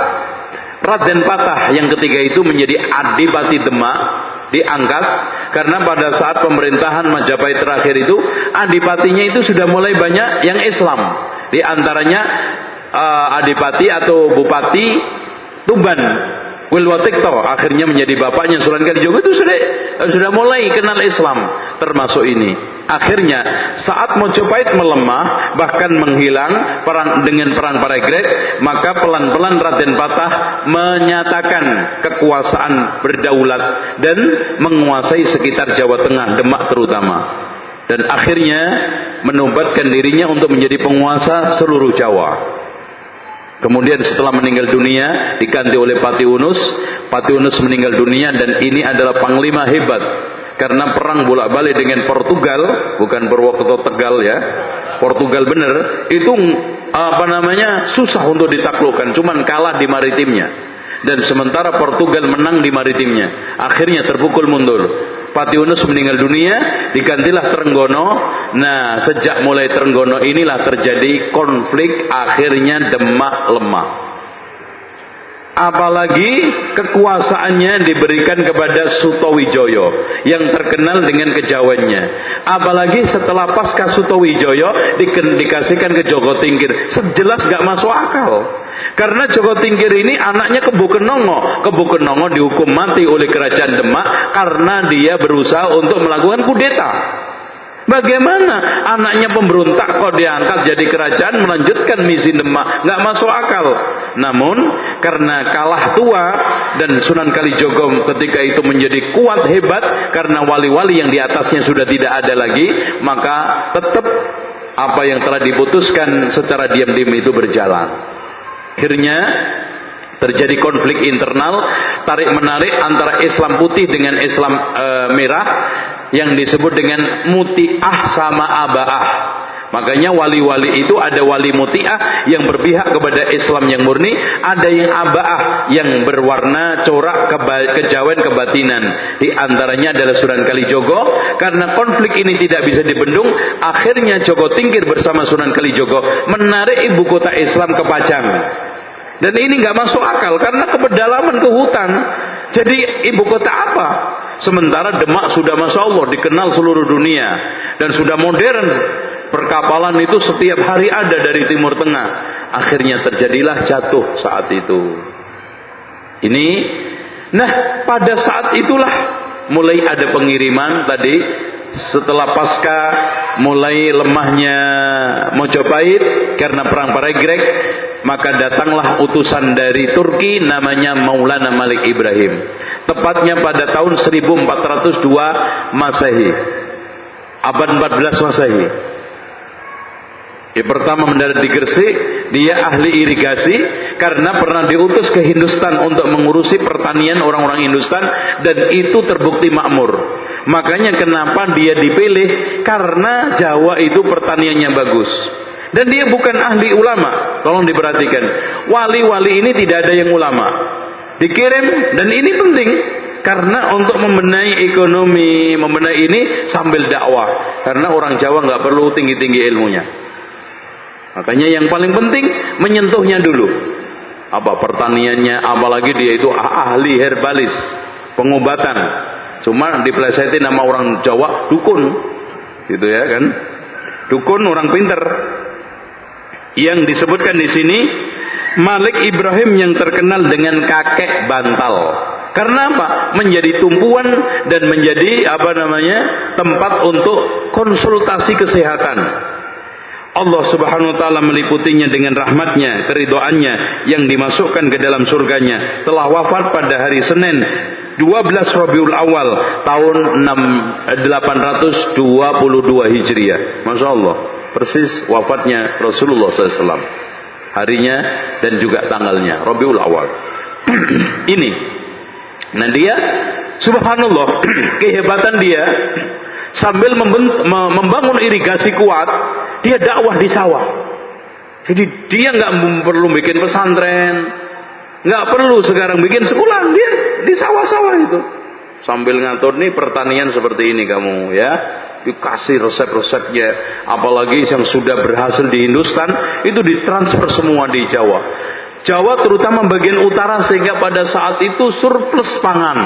Raden Patah yang ketiga itu menjadi Adipati Demak diangkat karena pada saat pemerintahan Majapahit terakhir itu adipatinya itu sudah mulai banyak yang Islam di antaranya uh, adipati atau bupati Tuban Wilwatikto akhirnya menjadi bapaknya Sunan Kalijogo itu sudah sudah mulai kenal Islam termasuk ini. Akhirnya saat Mojopahit melemah bahkan menghilang perang dengan perang Paregrek maka pelan-pelan Raden Patah menyatakan kekuasaan berdaulat dan menguasai sekitar Jawa Tengah Demak terutama dan akhirnya menobatkan dirinya untuk menjadi penguasa seluruh Jawa. Kemudian setelah meninggal dunia diganti oleh Pati Unus. Pati Unus meninggal dunia dan ini adalah panglima hebat karena perang bolak-balik dengan Portugal, bukan Purwokerto Tegal ya. Portugal benar, itu apa namanya? susah untuk ditaklukkan, cuman kalah di maritimnya dan sementara Portugal menang di maritimnya. Akhirnya terpukul mundur. Patiunus meninggal dunia, digantilah Trenggono. Nah, sejak mulai Trenggono inilah terjadi konflik, akhirnya Demak lemah. Apalagi kekuasaannya diberikan kepada Sutowijoyo yang terkenal dengan kejawennya apalagi setelah pasca Sutowijoyo di dikasihkan ke Joko Tingkir sejelas gak masuk akal karena Joko Tingkir ini anaknya Kebu Kenongo. Kebu Kenongo dihukum mati oleh kerajaan Demak karena dia berusaha untuk melakukan kudeta. Bagaimana anaknya pemberontak kok diangkat jadi kerajaan melanjutkan misi Demak? Nggak masuk akal. Namun karena kalah tua dan Sunan Kalijogo ketika itu menjadi kuat hebat karena wali-wali yang di atasnya sudah tidak ada lagi, maka tetap apa yang telah diputuskan secara diam-diam itu berjalan. Akhirnya terjadi konflik internal tarik menarik antara Islam putih dengan Islam e, merah yang disebut dengan mutiah sama abaah. Makanya wali-wali itu ada wali mutiah yang berpihak kepada Islam yang murni ada yang abaah yang berwarna corak keba kejawen kebatinan. Di antaranya adalah Sunan Kalijogo. Karena konflik ini tidak bisa dibendung akhirnya Joko Tingkir bersama Sunan Kalijogo menarik ibu kota Islam ke Pajang dan ini nggak masuk akal karena kepedalaman ke hutan. Jadi ibu kota apa? Sementara Demak sudah masya Allah dikenal seluruh dunia dan sudah modern. Perkapalan itu setiap hari ada dari Timur Tengah. Akhirnya terjadilah jatuh saat itu. Ini, nah pada saat itulah mulai ada pengiriman tadi. Setelah pasca mulai lemahnya Mojopahit karena perang Paregrek maka datanglah utusan dari Turki namanya Maulana Malik Ibrahim. Tepatnya pada tahun 1402 Masehi. Abad 14 Masehi yang pertama mendarat di Gresik, dia ahli irigasi karena pernah diutus ke Hindustan untuk mengurusi pertanian orang-orang Hindustan dan itu terbukti makmur. Makanya kenapa dia dipilih? Karena Jawa itu pertaniannya bagus. Dan dia bukan ahli ulama. Tolong diperhatikan. Wali-wali ini tidak ada yang ulama. Dikirim dan ini penting karena untuk membenahi ekonomi, membenahi ini sambil dakwah. Karena orang Jawa nggak perlu tinggi-tinggi ilmunya. Makanya yang paling penting menyentuhnya dulu. Apa pertaniannya, apalagi dia itu ahli herbalis, pengobatan. Cuma dipelesetin nama orang Jawa dukun. Gitu ya kan? Dukun orang pinter. Yang disebutkan di sini Malik Ibrahim yang terkenal dengan kakek bantal. Karena apa? Menjadi tumpuan dan menjadi apa namanya? tempat untuk konsultasi kesehatan. Allah subhanahu wa ta'ala meliputinya dengan rahmatnya, keridoannya yang dimasukkan ke dalam surganya. Telah wafat pada hari Senin 12 Rabiul Awal tahun 822 Hijriah. Masya Allah. Persis wafatnya Rasulullah SAW. Harinya dan juga tanggalnya. Rabiul Awal. [CLEARS THROAT] Ini. Nah dia, subhanallah, [CLEARS THROAT] kehebatan dia sambil membangun irigasi kuat, dia dakwah di sawah. Jadi dia nggak perlu bikin pesantren, nggak perlu sekarang bikin sekolah, dia di sawah-sawah itu. Sambil ngatur nih pertanian seperti ini kamu ya, dikasih resep-resepnya. Apalagi yang sudah berhasil di Hindustan itu ditransfer semua di Jawa. Jawa terutama bagian utara sehingga pada saat itu surplus pangan.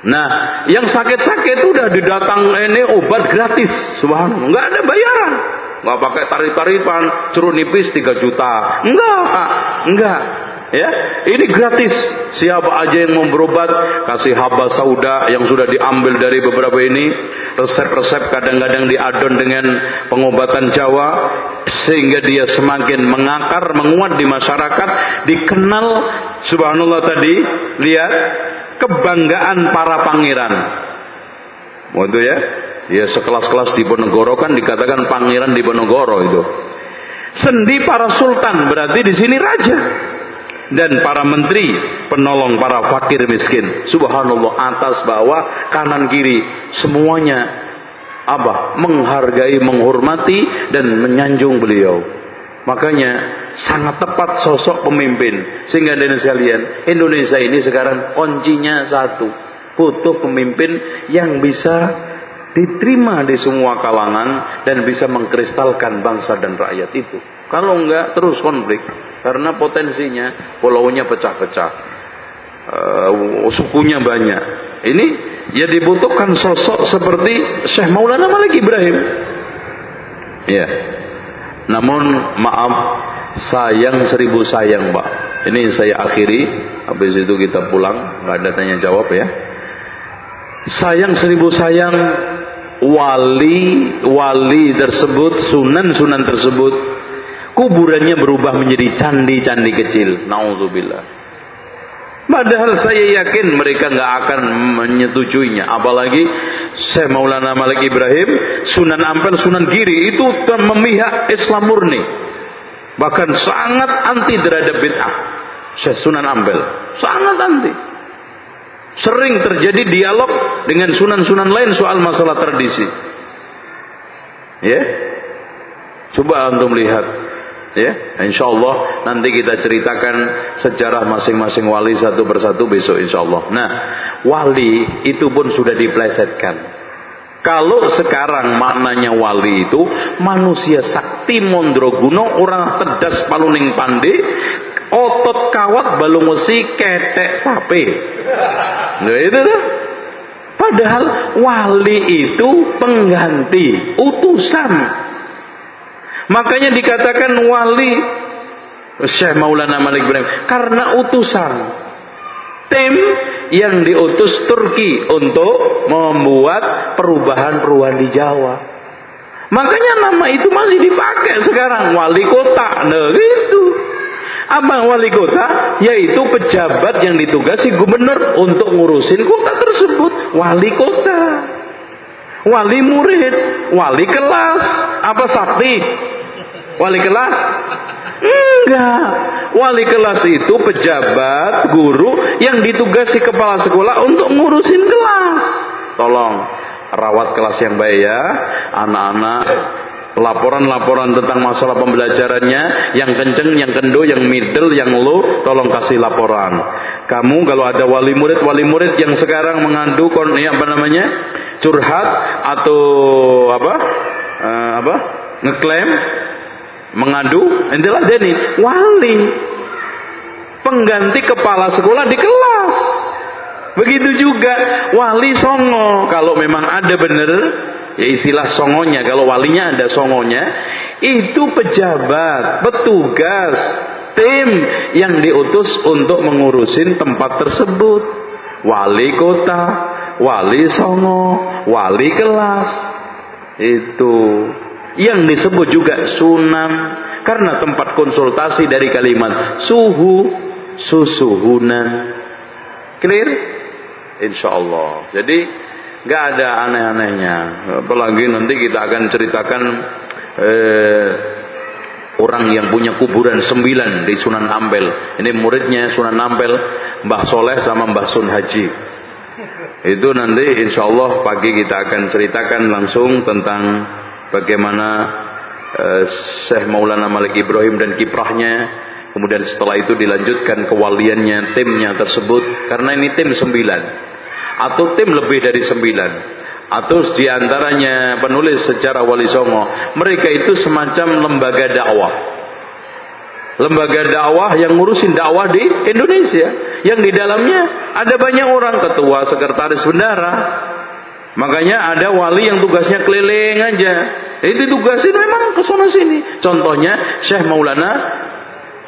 Nah, yang sakit-sakit itu udah didatang ini obat gratis, subhanallah, nggak ada bayaran, nggak pakai tarif-tarifan, suruh nipis 3 juta, enggak, enggak, ya, ini gratis. Siapa aja yang mau berobat, kasih haba sauda yang sudah diambil dari beberapa ini, resep-resep kadang-kadang diadon dengan pengobatan Jawa, sehingga dia semakin mengakar, menguat di masyarakat, dikenal, subhanallah tadi, lihat, kebanggaan para pangeran. Waktu ya, ya sekelas-kelas di Ponegoro kan dikatakan pangeran di Ponegoro itu. Sendi para sultan berarti di sini raja dan para menteri penolong para fakir miskin. Subhanallah atas bawah kanan kiri semuanya apa menghargai menghormati dan menyanjung beliau. Makanya sangat tepat sosok pemimpin. Sehingga Indonesia sekalian, Indonesia ini sekarang kuncinya satu. Butuh pemimpin yang bisa diterima di semua kalangan dan bisa mengkristalkan bangsa dan rakyat itu. Kalau enggak terus konflik karena potensinya pulaunya pecah-pecah. Uh, sukunya banyak. Ini ya dibutuhkan sosok seperti Syekh Maulana Malik Ibrahim. Ya. Namun maaf sayang seribu sayang, Pak. Ini saya akhiri, habis itu kita pulang, nggak ada tanya jawab ya. Sayang seribu sayang wali wali tersebut, sunan-sunan tersebut kuburannya berubah menjadi candi-candi kecil. Nauzubillah. Padahal saya yakin mereka nggak akan menyetujuinya. Apalagi Syekh Maulana Malik Ibrahim, Sunan Ampel, Sunan Giri itu memihak Islam murni. Bahkan sangat anti terhadap bid'ah. Syekh Sunan Ampel sangat anti. Sering terjadi dialog dengan sunan-sunan lain soal masalah tradisi. Ya, coba untuk melihat Ya, insya Allah nanti kita ceritakan sejarah masing-masing wali satu persatu besok insya Allah. Nah, wali itu pun sudah diplesetkan. Kalau sekarang maknanya wali itu manusia sakti mondroguno orang tedas paluning pande otot kawat balung wesi ketek tape. Nah itu tuh. Padahal wali itu pengganti utusan Makanya dikatakan wali Syekh Maulana Malik Ibrahim karena utusan tim yang diutus Turki untuk membuat perubahan-perubahan di Jawa. Makanya nama itu masih dipakai sekarang wali kota. Nah, itu. Apa wali kota? Yaitu pejabat yang ditugasi gubernur untuk ngurusin kota tersebut. Wali kota. Wali murid, wali kelas, apa sakti? Wali kelas? Enggak. Wali kelas itu pejabat, guru yang ditugasi kepala sekolah untuk ngurusin kelas. Tolong rawat kelas yang baik ya, anak-anak. Laporan-laporan tentang masalah pembelajarannya yang kenceng, yang kendo, yang middle, yang low, tolong kasih laporan. Kamu kalau ada wali murid, wali murid yang sekarang mengandung ya apa namanya? curhat atau apa? Uh, apa? ngeklaim mengadu adalah Deni wali pengganti kepala sekolah di kelas begitu juga wali songo kalau memang ada benar ya istilah songonya kalau walinya ada songonya itu pejabat petugas tim yang diutus untuk mengurusin tempat tersebut. Wali kota wali songo wali kelas itu. Yang disebut juga sunan karena tempat konsultasi dari kalimat suhu susuhunan. Clear? Insyaallah jadi nggak ada aneh-anehnya. Apalagi nanti kita akan ceritakan eh, orang yang punya kuburan sembilan di Sunan Ampel. Ini muridnya Sunan Ampel Mbah Soleh sama Mbah Sun Haji. Itu nanti insya Allah pagi kita akan ceritakan langsung tentang bagaimana uh, Syekh Maulana Malik Ibrahim dan kiprahnya. Kemudian setelah itu dilanjutkan kewaliannya timnya tersebut. Karena ini tim sembilan atau tim lebih dari sembilan atau di antaranya penulis sejarah Wali Songo mereka itu semacam lembaga dakwah lembaga dakwah yang ngurusin dakwah di Indonesia yang di dalamnya ada banyak orang ketua sekretaris bendara Makanya ada wali yang tugasnya keliling aja. Itu tugasin memang ke sana sini. Contohnya Syekh Maulana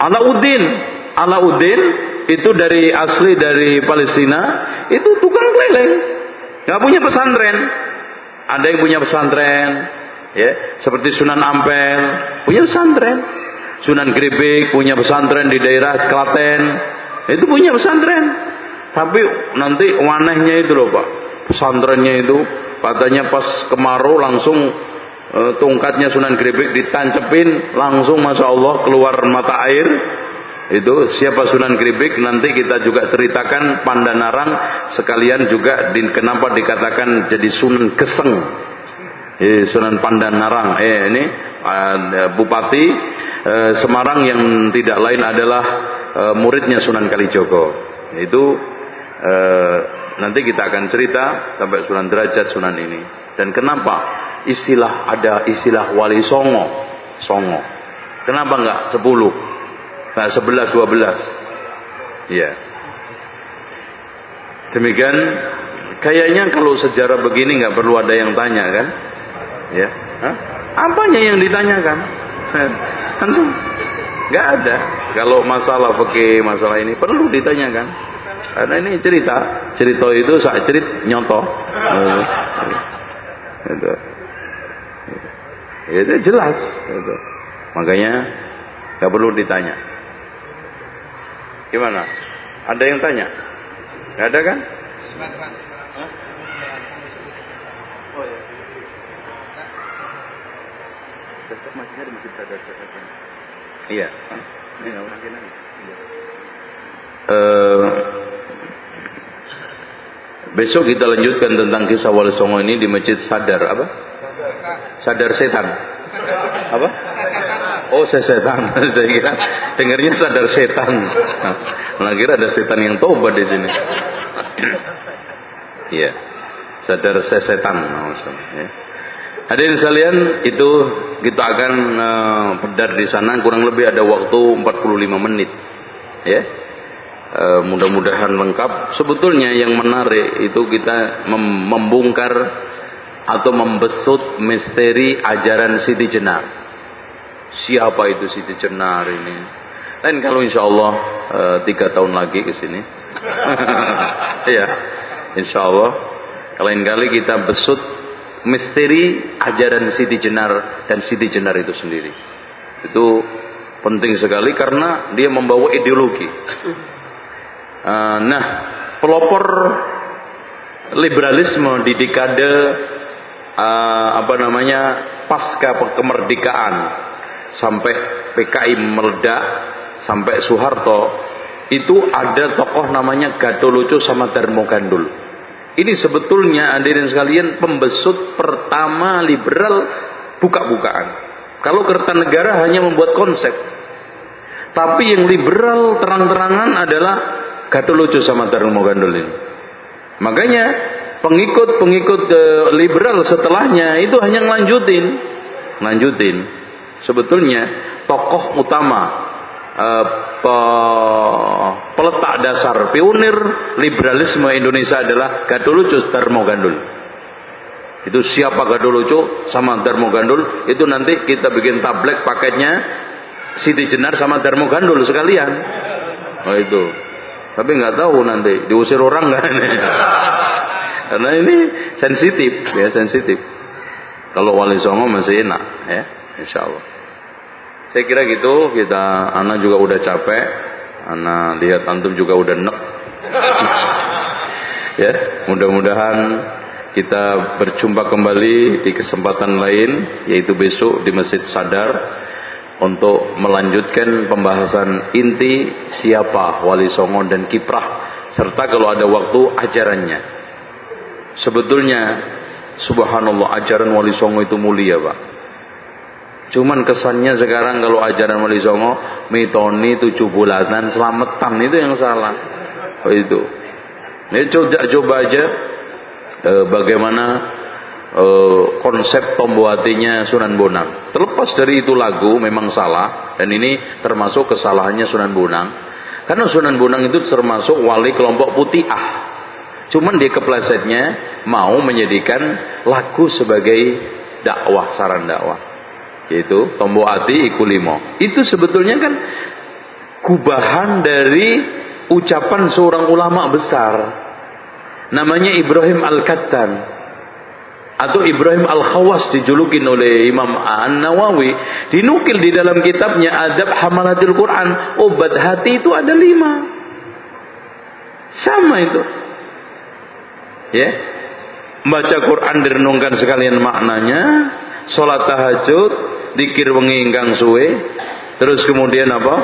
Alauddin. Alauddin itu dari asli dari Palestina, itu tukang keliling. Gak punya pesantren. Ada yang punya pesantren, ya, seperti Sunan Ampel, punya pesantren. Sunan Grebek punya pesantren di daerah Klaten, itu punya pesantren. Tapi nanti wanehnya itu loh Pak pesantrennya itu katanya pas kemarau langsung e, tongkatnya Sunan Grebek ditancepin langsung Masya Allah keluar mata air itu siapa Sunan Grebek nanti kita juga ceritakan Pandanarang sekalian juga di, kenapa dikatakan jadi Sunan Keseng eh, Sunan Pandanarang eh ini uh, Bupati uh, Semarang yang tidak lain adalah uh, muridnya Sunan Kalijogo itu uh, nanti kita akan cerita sampai Sunan Derajat Sunan ini. Dan kenapa istilah ada istilah wali songo, songo. Kenapa enggak 10? Enggak 11 12? Iya. Demikian kayaknya kalau sejarah begini nggak perlu ada yang tanya kan? Ya. Hah? Apanya yang ditanyakan? [LAUGHS] Tentu nggak ada. Kalau masalah fikih masalah ini perlu ditanyakan. Karena ini cerita, cerita itu saat cerit nyontoh. Itu. Itu jelas. Itu. Makanya nggak perlu ditanya. Gimana? Ada yang tanya? Gak ada kan? Iya. Uh, besok kita lanjutkan tentang kisah Wali Songo ini di Masjid Sadar apa? Sadar setan. Apa? Oh, setan. [LAUGHS] Saya kira dengarnya sadar setan. Nah, kira ada setan yang tobat di sini. [LAUGHS] Iya. Sadar sesetan maksudnya. Ya. Hadirin sekalian, itu kita akan uh, di sana kurang lebih ada waktu 45 menit. Ya. Uh, mudah-mudahan lengkap. Sebetulnya yang menarik itu kita mem membongkar atau membesut misteri ajaran Siti Jenar. Siapa itu Siti Jenar ini? Dan kalau insya Allah uh, tiga tahun lagi ke sini. [LAUGHS] ya, insya Allah. Kalian kali kita besut misteri ajaran Siti Jenar dan Siti Jenar itu sendiri. Itu penting sekali karena dia membawa ideologi. Uh, nah, pelopor liberalisme di dekade uh, apa namanya pasca kemerdekaan sampai PKI meledak sampai Soeharto itu ada tokoh namanya Lucu sama Darmo. Ini sebetulnya hadirin sekalian pembesut pertama liberal buka-bukaan. Kalau Kertanegara hanya membuat konsep. Tapi yang liberal terang-terangan adalah Lucu sama Darmo ini. Makanya pengikut-pengikut uh, liberal setelahnya itu hanya ngelanjutin. Lanjutin. Sebetulnya tokoh utama pe, peletak dasar pionir liberalisme Indonesia adalah Gadolucu Darmo Gandul. Itu siapa Gadolucu sama Darmo Gandul itu nanti kita bikin tablet paketnya Siti Jenar sama Darmo Gandul sekalian. Oh itu. Tapi nggak tahu nanti diusir orang nggak. [LAUGHS] Karena ini sensitif ya sensitif. Kalau Wali Songo masih enak ya, insya Allah. Saya kira gitu, kita anak juga udah capek, anak lihat antum juga udah nek. [LAUGHS] ya, mudah-mudahan kita berjumpa kembali di kesempatan lain, yaitu besok di Masjid Sadar untuk melanjutkan pembahasan inti siapa Wali Songo dan kiprah serta kalau ada waktu ajarannya. Sebetulnya subhanallah ajaran Wali Songo itu mulia, Pak. Cuman kesannya sekarang kalau ajaran Wali Songo mitoni tujuh bulanan selamatan itu yang salah. Oh itu. Ini coba coba aja eh, bagaimana eh, konsep tomboatinya Sunan Bonang. Terlepas dari itu lagu memang salah dan ini termasuk kesalahannya Sunan Bonang. Karena Sunan Bonang itu termasuk wali kelompok putih ah. Cuman dia keplesetnya mau menjadikan lagu sebagai dakwah, saran dakwah yaitu tombo ati iku limo. Itu sebetulnya kan kubahan dari ucapan seorang ulama besar. Namanya Ibrahim Al-Kattan atau Ibrahim Al-Khawas dijulukin oleh Imam An-Nawawi. Dinukil di dalam kitabnya Adab Hamalatil Quran obat hati itu ada lima. Sama itu. Ya. Baca Quran direnungkan sekalian maknanya sholat tahajud dikir wengi suwe. Terus kemudian apa?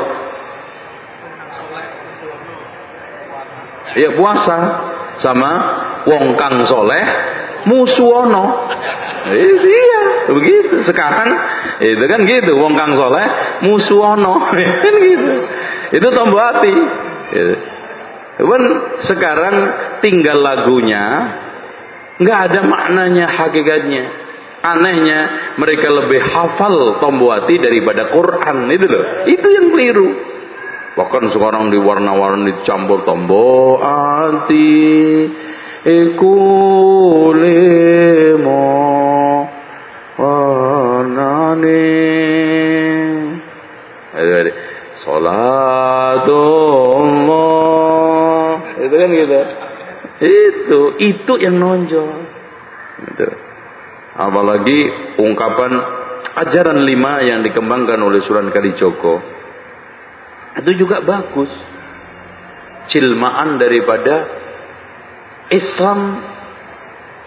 Ya puasa. Sama wong kang soleh musuono eh, iya. Begitu. Sekarang itu kan gitu. Wong kang soleh musuono [LAUGHS] kan gitu. Itu tombol hati. Gitu. Cuman sekarang tinggal lagunya, nggak ada maknanya hakikatnya. Anehnya mereka lebih hafal tomboati daripada Quran itu loh. Itu yang keliru. Bahkan sekarang di warna-warni campur tombo anti ikulimo warnane. Salatullah. Itu kan gitu. Itu, itu yang nonjol. Apalagi ungkapan ajaran lima yang dikembangkan oleh Sunan Kalijogo. Itu juga bagus. Cilmaan daripada Islam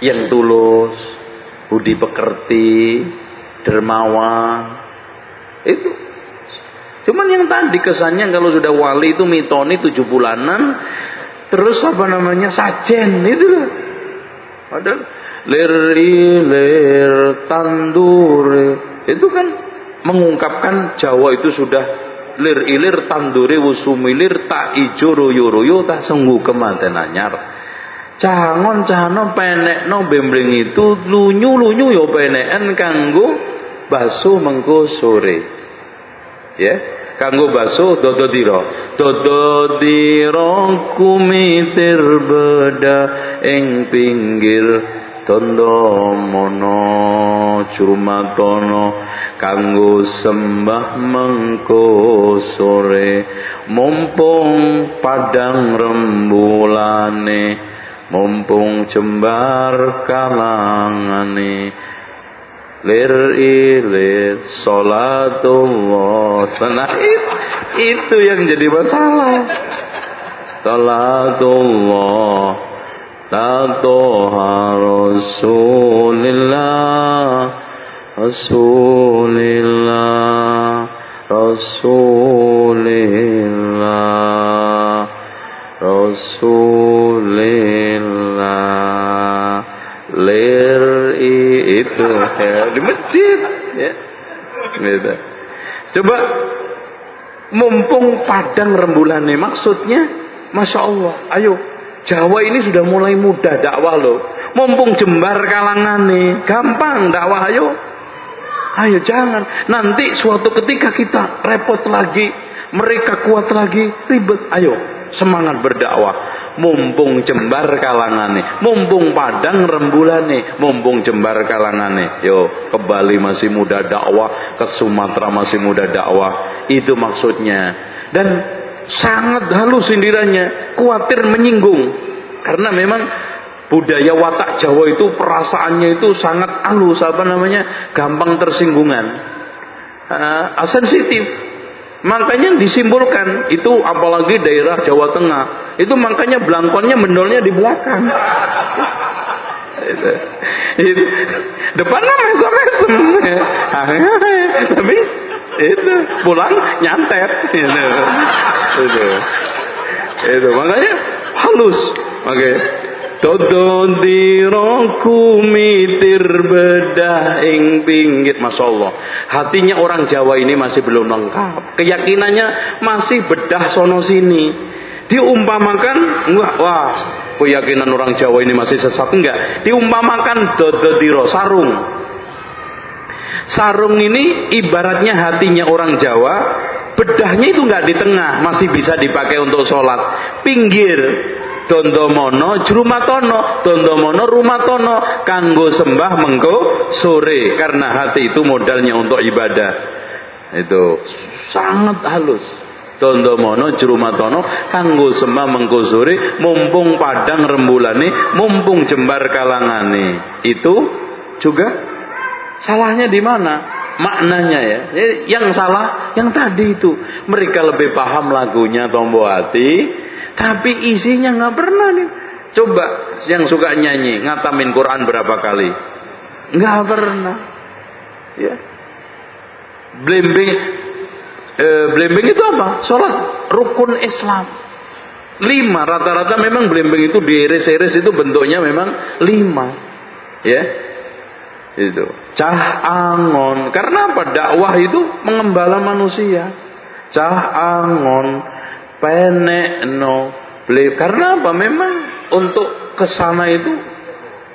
yang tulus, budi pekerti, dermawan. Itu. Cuman yang tadi kesannya kalau sudah wali itu mitoni tujuh bulanan, terus apa namanya sajen itu. Padahal lir ilir tandure itu kan mengungkapkan Jawa itu sudah lir ilir tandure wusumilir tak ijo royo royo tak senggu kematen anyar. Cangon cano penek no bembreng itu lunyu lunyu yo peneken kanggo baso mengko sore. Ya kanggo baso dodo diro dodo diro kumitir beda ing pinggir tondo mono curmatono kanggo sembah mengko sore. Mumpung padang rembulane mumpung jembar kalangane. Lir ilir salatullah. Nah, itu yang jadi masalah. Salatullah Tatoha Rasulillah Rasulillah Rasulillah Rasulillah Lir itu ya, di masjid ya. Gitu. Coba mumpung padang rembulan nih maksudnya Masya Allah ayo Jawa ini sudah mulai mudah dakwah loh. Mumpung jembar kalangan nih, gampang dakwah ayo. Ayo jangan. Nanti suatu ketika kita repot lagi, mereka kuat lagi, ribet. Ayo semangat berdakwah. Mumpung jembar kalangan nih, mumpung padang rembulan nih, mumpung jembar kalangan nih. Yo, ke Bali masih muda dakwah, ke Sumatera masih muda dakwah. Itu maksudnya. Dan sangat halus sindirannya, khawatir menyinggung. Karena memang budaya watak Jawa itu perasaannya itu sangat halus, apa namanya, gampang tersinggungan, uh, sensitif. Makanya disimbolkan itu apalagi daerah Jawa Tengah itu makanya belangkonnya mendolnya di belakang. itu. depannya mesem mesem tapi itu pulang nyantet. Itu. Itu. Itu makanya halus. Oke. Todo diroku mitir bedah ing pinggir. Masya Allah. Hatinya orang Jawa ini masih belum lengkap. Keyakinannya masih bedah sono sini. Diumpamakan Enggak, wah keyakinan orang Jawa ini masih sesat. Enggak, diumpamakan dodo diro sarung Sarung ini ibaratnya hatinya orang Jawa, bedahnya itu nggak di tengah, masih bisa dipakai untuk sholat. Pinggir, dondomono jurumatono dondomono rumatono kanggo sembah mengko sore karena hati itu modalnya untuk ibadah. Itu sangat halus. Dondomono jurumatono kanggo sembah mengko sore mumpung padang rembulane mumpung jembar kalangane. Itu juga Salahnya di mana? Maknanya ya. Yang salah yang tadi itu. Mereka lebih paham lagunya Tombo Hati, tapi isinya nggak pernah nih. Coba yang suka nyanyi, ngatamin Quran berapa kali? Nggak pernah. Ya. Blimbing e, blimbing itu apa? Sholat rukun Islam. Lima rata-rata memang blimbing itu di iris-iris itu bentuknya memang lima. Ya, itu cah angon karena apa dakwah itu mengembala manusia cah angon penek no karena apa? Memang untuk ke sana itu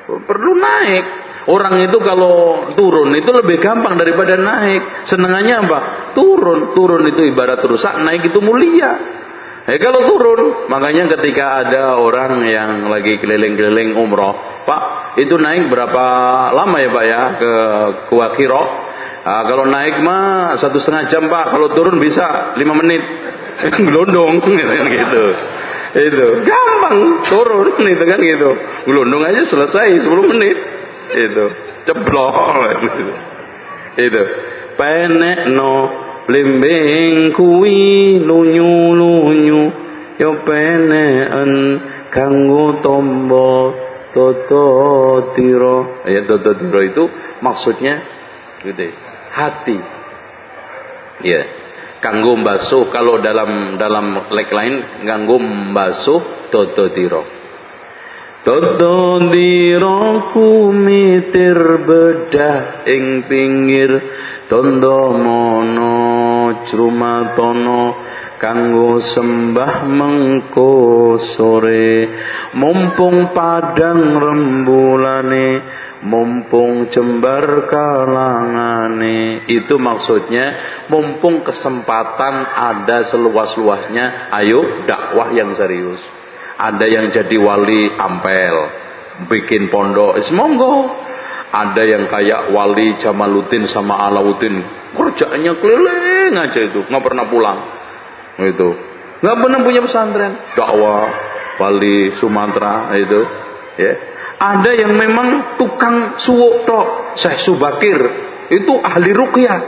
perlu naik. Orang itu kalau turun itu lebih gampang daripada naik. Senengannya apa? Turun. Turun itu ibarat rusak, naik itu mulia. Eh kalau turun, makanya ketika ada orang yang lagi keliling-keliling umroh, Pak, itu naik berapa lama ya Pak ya ke Kuakiro? Nah, kalau naik mah satu setengah jam Pak, kalau turun bisa lima menit. [LAUGHS] Gelondong [LAUGHS] gitu. Itu gampang turun [LAUGHS] itu kan gitu. Gelondong aja selesai 10 menit. Itu ceblok gitu. Itu penek no blimbing kuwi lunyu-lunyu ya peneken kanggo tombo toto tiro ya toto tiro itu maksudnya gede hati. Ya kanggo basuh kalau dalam dalam lek lain kanggo basuh toto tiro Toto diro kumitir bedah ing pinggir tondo mono crumatana kanggo sembah mengko sore. Mumpung padang rembulane mumpung jembar kalangane. Itu maksudnya mumpung kesempatan ada seluas-luasnya ayo dakwah yang serius. Ada yang jadi wali ampel bikin pondok monggo ada yang kayak wali Jamaluddin sama Alauddin. Kerjanya keliling aja itu. Nggak pernah pulang. Itu nggak pernah punya pesantren. Dakwah wali Sumatera itu. Ya. Ada yang memang tukang suwok tok. Syekh Subakir. Itu ahli ruqyah.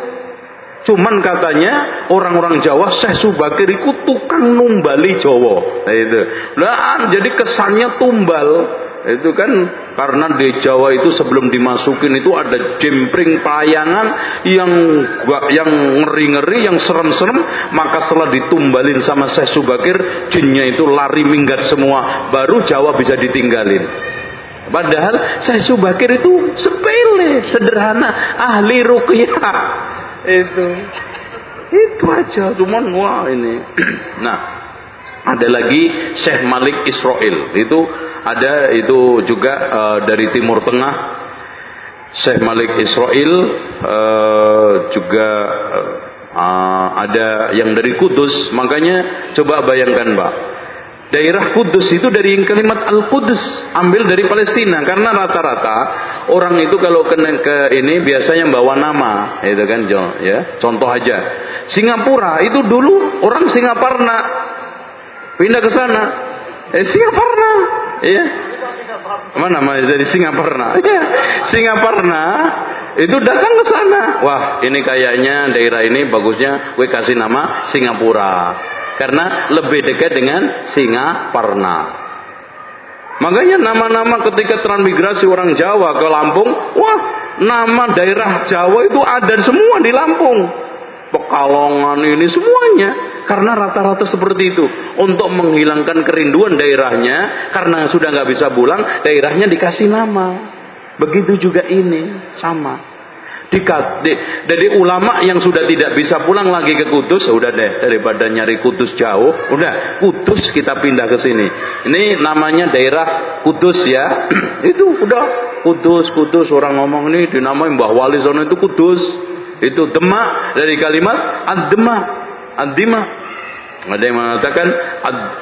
Cuman katanya orang-orang Jawa Syekh Subakir itu tukang numbali Jawa. Nah, itu. Nah, jadi kesannya tumbal. Itu kan karena di Jawa itu sebelum dimasukin itu ada jempring pelayangan yang yang ngeri-ngeri, yang serem-serem, maka setelah ditumbalin sama Syekh Subakir, jinnya itu lari minggat semua, baru Jawa bisa ditinggalin. Padahal Syekh Subakir itu sepele, sederhana, ahli ruqyah. Itu itu aja, cuman wah ini. [CLEARS THROAT] nah, ada lagi Syekh Malik Israel, itu ada itu juga uh, dari Timur Tengah. Syekh Malik Israel uh, juga uh, ada yang dari Kudus. Makanya coba bayangkan Pak Daerah Kudus itu dari kalimat Al-Qudus ambil dari Palestina. Karena rata-rata orang itu kalau kena ke ini biasanya bawa nama. Itu kan ya. Contoh aja. Singapura itu dulu orang Singaparna pindah ke sana eh Singaparna Iya. Mana nama dari Singapura? Iya. Singapura itu datang ke sana. Wah, ini kayaknya daerah ini bagusnya gue kasih nama Singapura. Karena lebih dekat dengan Singapura. Makanya nama-nama ketika transmigrasi orang Jawa ke Lampung, wah, nama daerah Jawa itu ada semua di Lampung. Pekalongan ini semuanya. Karena rata-rata seperti itu. Untuk menghilangkan kerinduan daerahnya karena sudah nggak bisa pulang daerahnya dikasih nama. Begitu juga ini sama. Dikat, di, dari ulama yang sudah tidak bisa pulang lagi ke Kudus, udah deh daripada nyari Kudus jauh, udah Kudus kita pindah ke sini. Ini namanya daerah Kudus ya, [CLEARS THROAT] itu udah Kudus, Kudus orang ngomong ini dinamai Mbah Wali Zono itu Kudus. Itu demak dari kalimat ad-demak. Ad-dima. Ada yang mengatakan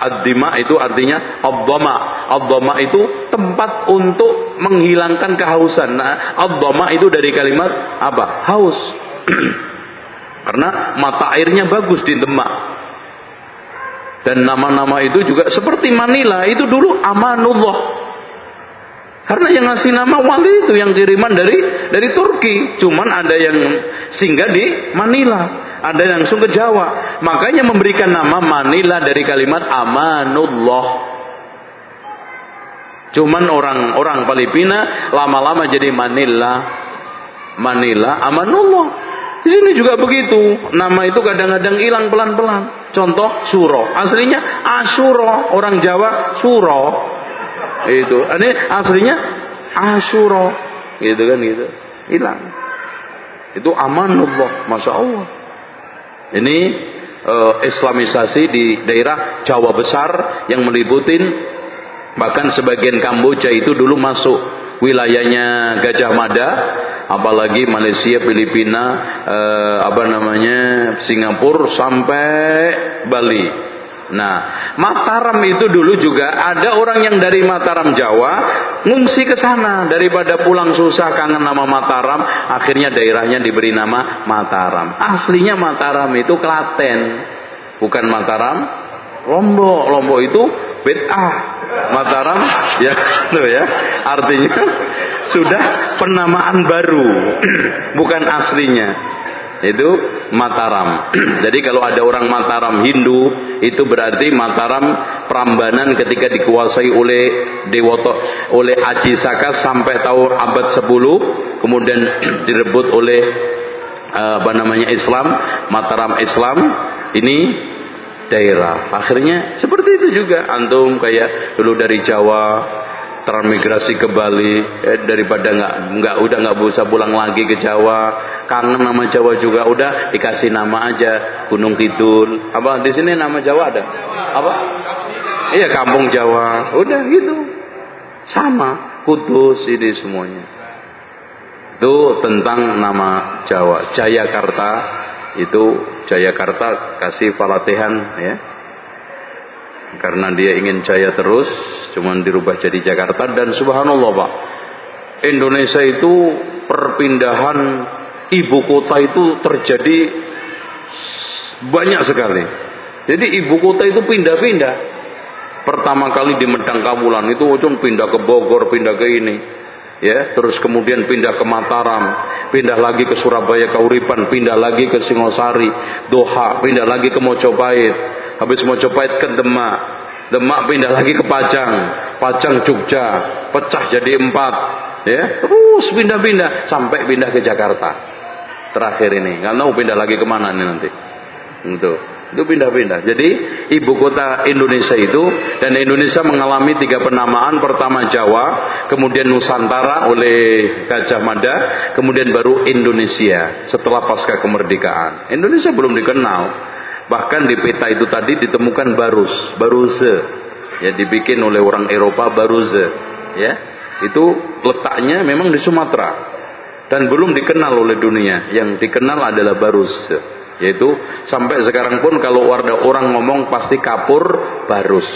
ad-dima itu artinya ad-dama. Ad-dama itu tempat untuk menghilangkan kehausan. Nah, ad-dama itu dari kalimat apa? Haus. [CLEARS THROAT] Karena mata airnya bagus di Demak. Dan nama-nama itu juga seperti Manila itu dulu amanullah karena yang ngasih nama wali itu yang kiriman dari dari Turki. Cuman ada yang singgah di Manila, ada yang langsung ke Jawa. Makanya memberikan nama Manila dari kalimat amanullah. Cuman orang-orang Filipina lama-lama jadi Manila. Manila amanullah. Di sini juga begitu. Nama itu kadang-kadang hilang pelan-pelan. Contoh Suro. Aslinya Asuro. Orang Jawa Suro itu ini aslinya Ashura gitu kan gitu hilang itu amanullah masya Allah ini uh, islamisasi di daerah Jawa besar yang meliputin bahkan sebagian Kamboja itu dulu masuk wilayahnya Gajah Mada apalagi Malaysia, Filipina, uh, apa namanya Singapura sampai Bali. Nah, Mataram itu dulu juga ada orang yang dari Mataram Jawa ngungsi ke sana daripada pulang susah kangen nama Mataram, akhirnya daerahnya diberi nama Mataram. Aslinya Mataram itu Klaten, bukan Mataram Lombok. Lombok itu bid'ah. Mataram [LAUGHS] ya itu ya. Artinya [LAUGHS] sudah penamaan baru, [CLEARS THROAT] bukan aslinya itu Mataram. [CLEARS THROAT] Jadi kalau ada orang Mataram Hindu, itu berarti Mataram Prambanan ketika dikuasai oleh Dewoto, oleh Aji Saka sampai tahun abad 10, kemudian [CLEARS THROAT] direbut oleh eh, apa namanya Islam, Mataram Islam. Ini daerah. Akhirnya seperti itu juga antum kayak dulu dari Jawa transmigrasi ke Bali eh, daripada nggak nggak udah nggak bisa pulang lagi ke Jawa kangen nama Jawa juga udah dikasih nama aja Gunung Kidul. Apa di sini nama Jawa ada? Apa? Iya Kampung Jawa. Udah gitu. Sama Kudus ini semuanya. Itu tentang nama Jawa. Jayakarta itu Jayakarta kasih falatihan ya. Karena dia ingin jaya terus cuman dirubah jadi Jakarta. Dan subhanallah Pak Indonesia itu perpindahan ibu kota itu terjadi banyak sekali. Jadi ibu kota itu pindah-pindah. Pertama kali di Medang Kamulan itu ujung pindah ke Bogor pindah ke ini. Ya terus kemudian pindah ke Mataram pindah lagi ke Surabaya Kauripan pindah lagi ke Singosari Doha pindah lagi ke Mojopahit. Habis Mojopahit ke Demak. Demak pindah lagi ke Pajang. Pajang Jogja. Pecah jadi empat. Ya terus pindah-pindah. Sampai pindah ke Jakarta terakhir ini. Nggak tahu pindah lagi ke mana nih nanti. Itu. Itu pindah-pindah. Jadi ibu kota Indonesia itu dan Indonesia mengalami tiga penamaan. Pertama Jawa kemudian Nusantara oleh Gajah Mada kemudian baru Indonesia setelah pasca kemerdekaan. Indonesia belum dikenal. Bahkan di peta itu tadi ditemukan barus, baruse. Ya dibikin oleh orang Eropa baruse. Ya. Itu letaknya memang di Sumatera dan belum dikenal oleh dunia. Yang dikenal adalah barus. Yaitu sampai sekarang pun kalau ada orang ngomong pasti kapur barus.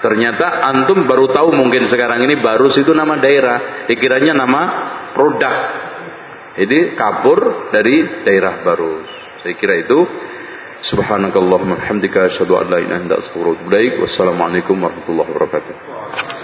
Ternyata antum baru tahu mungkin sekarang ini barus itu nama daerah. Dikiranya nama produk. Jadi kapur dari daerah barus. Saya kira itu Subhanakallahumma hamdika asyhadu an la ilaha illa anta astaghfiruka wa atubu ilaik. Wassalamualaikum warahmatullahi wabarakatuh.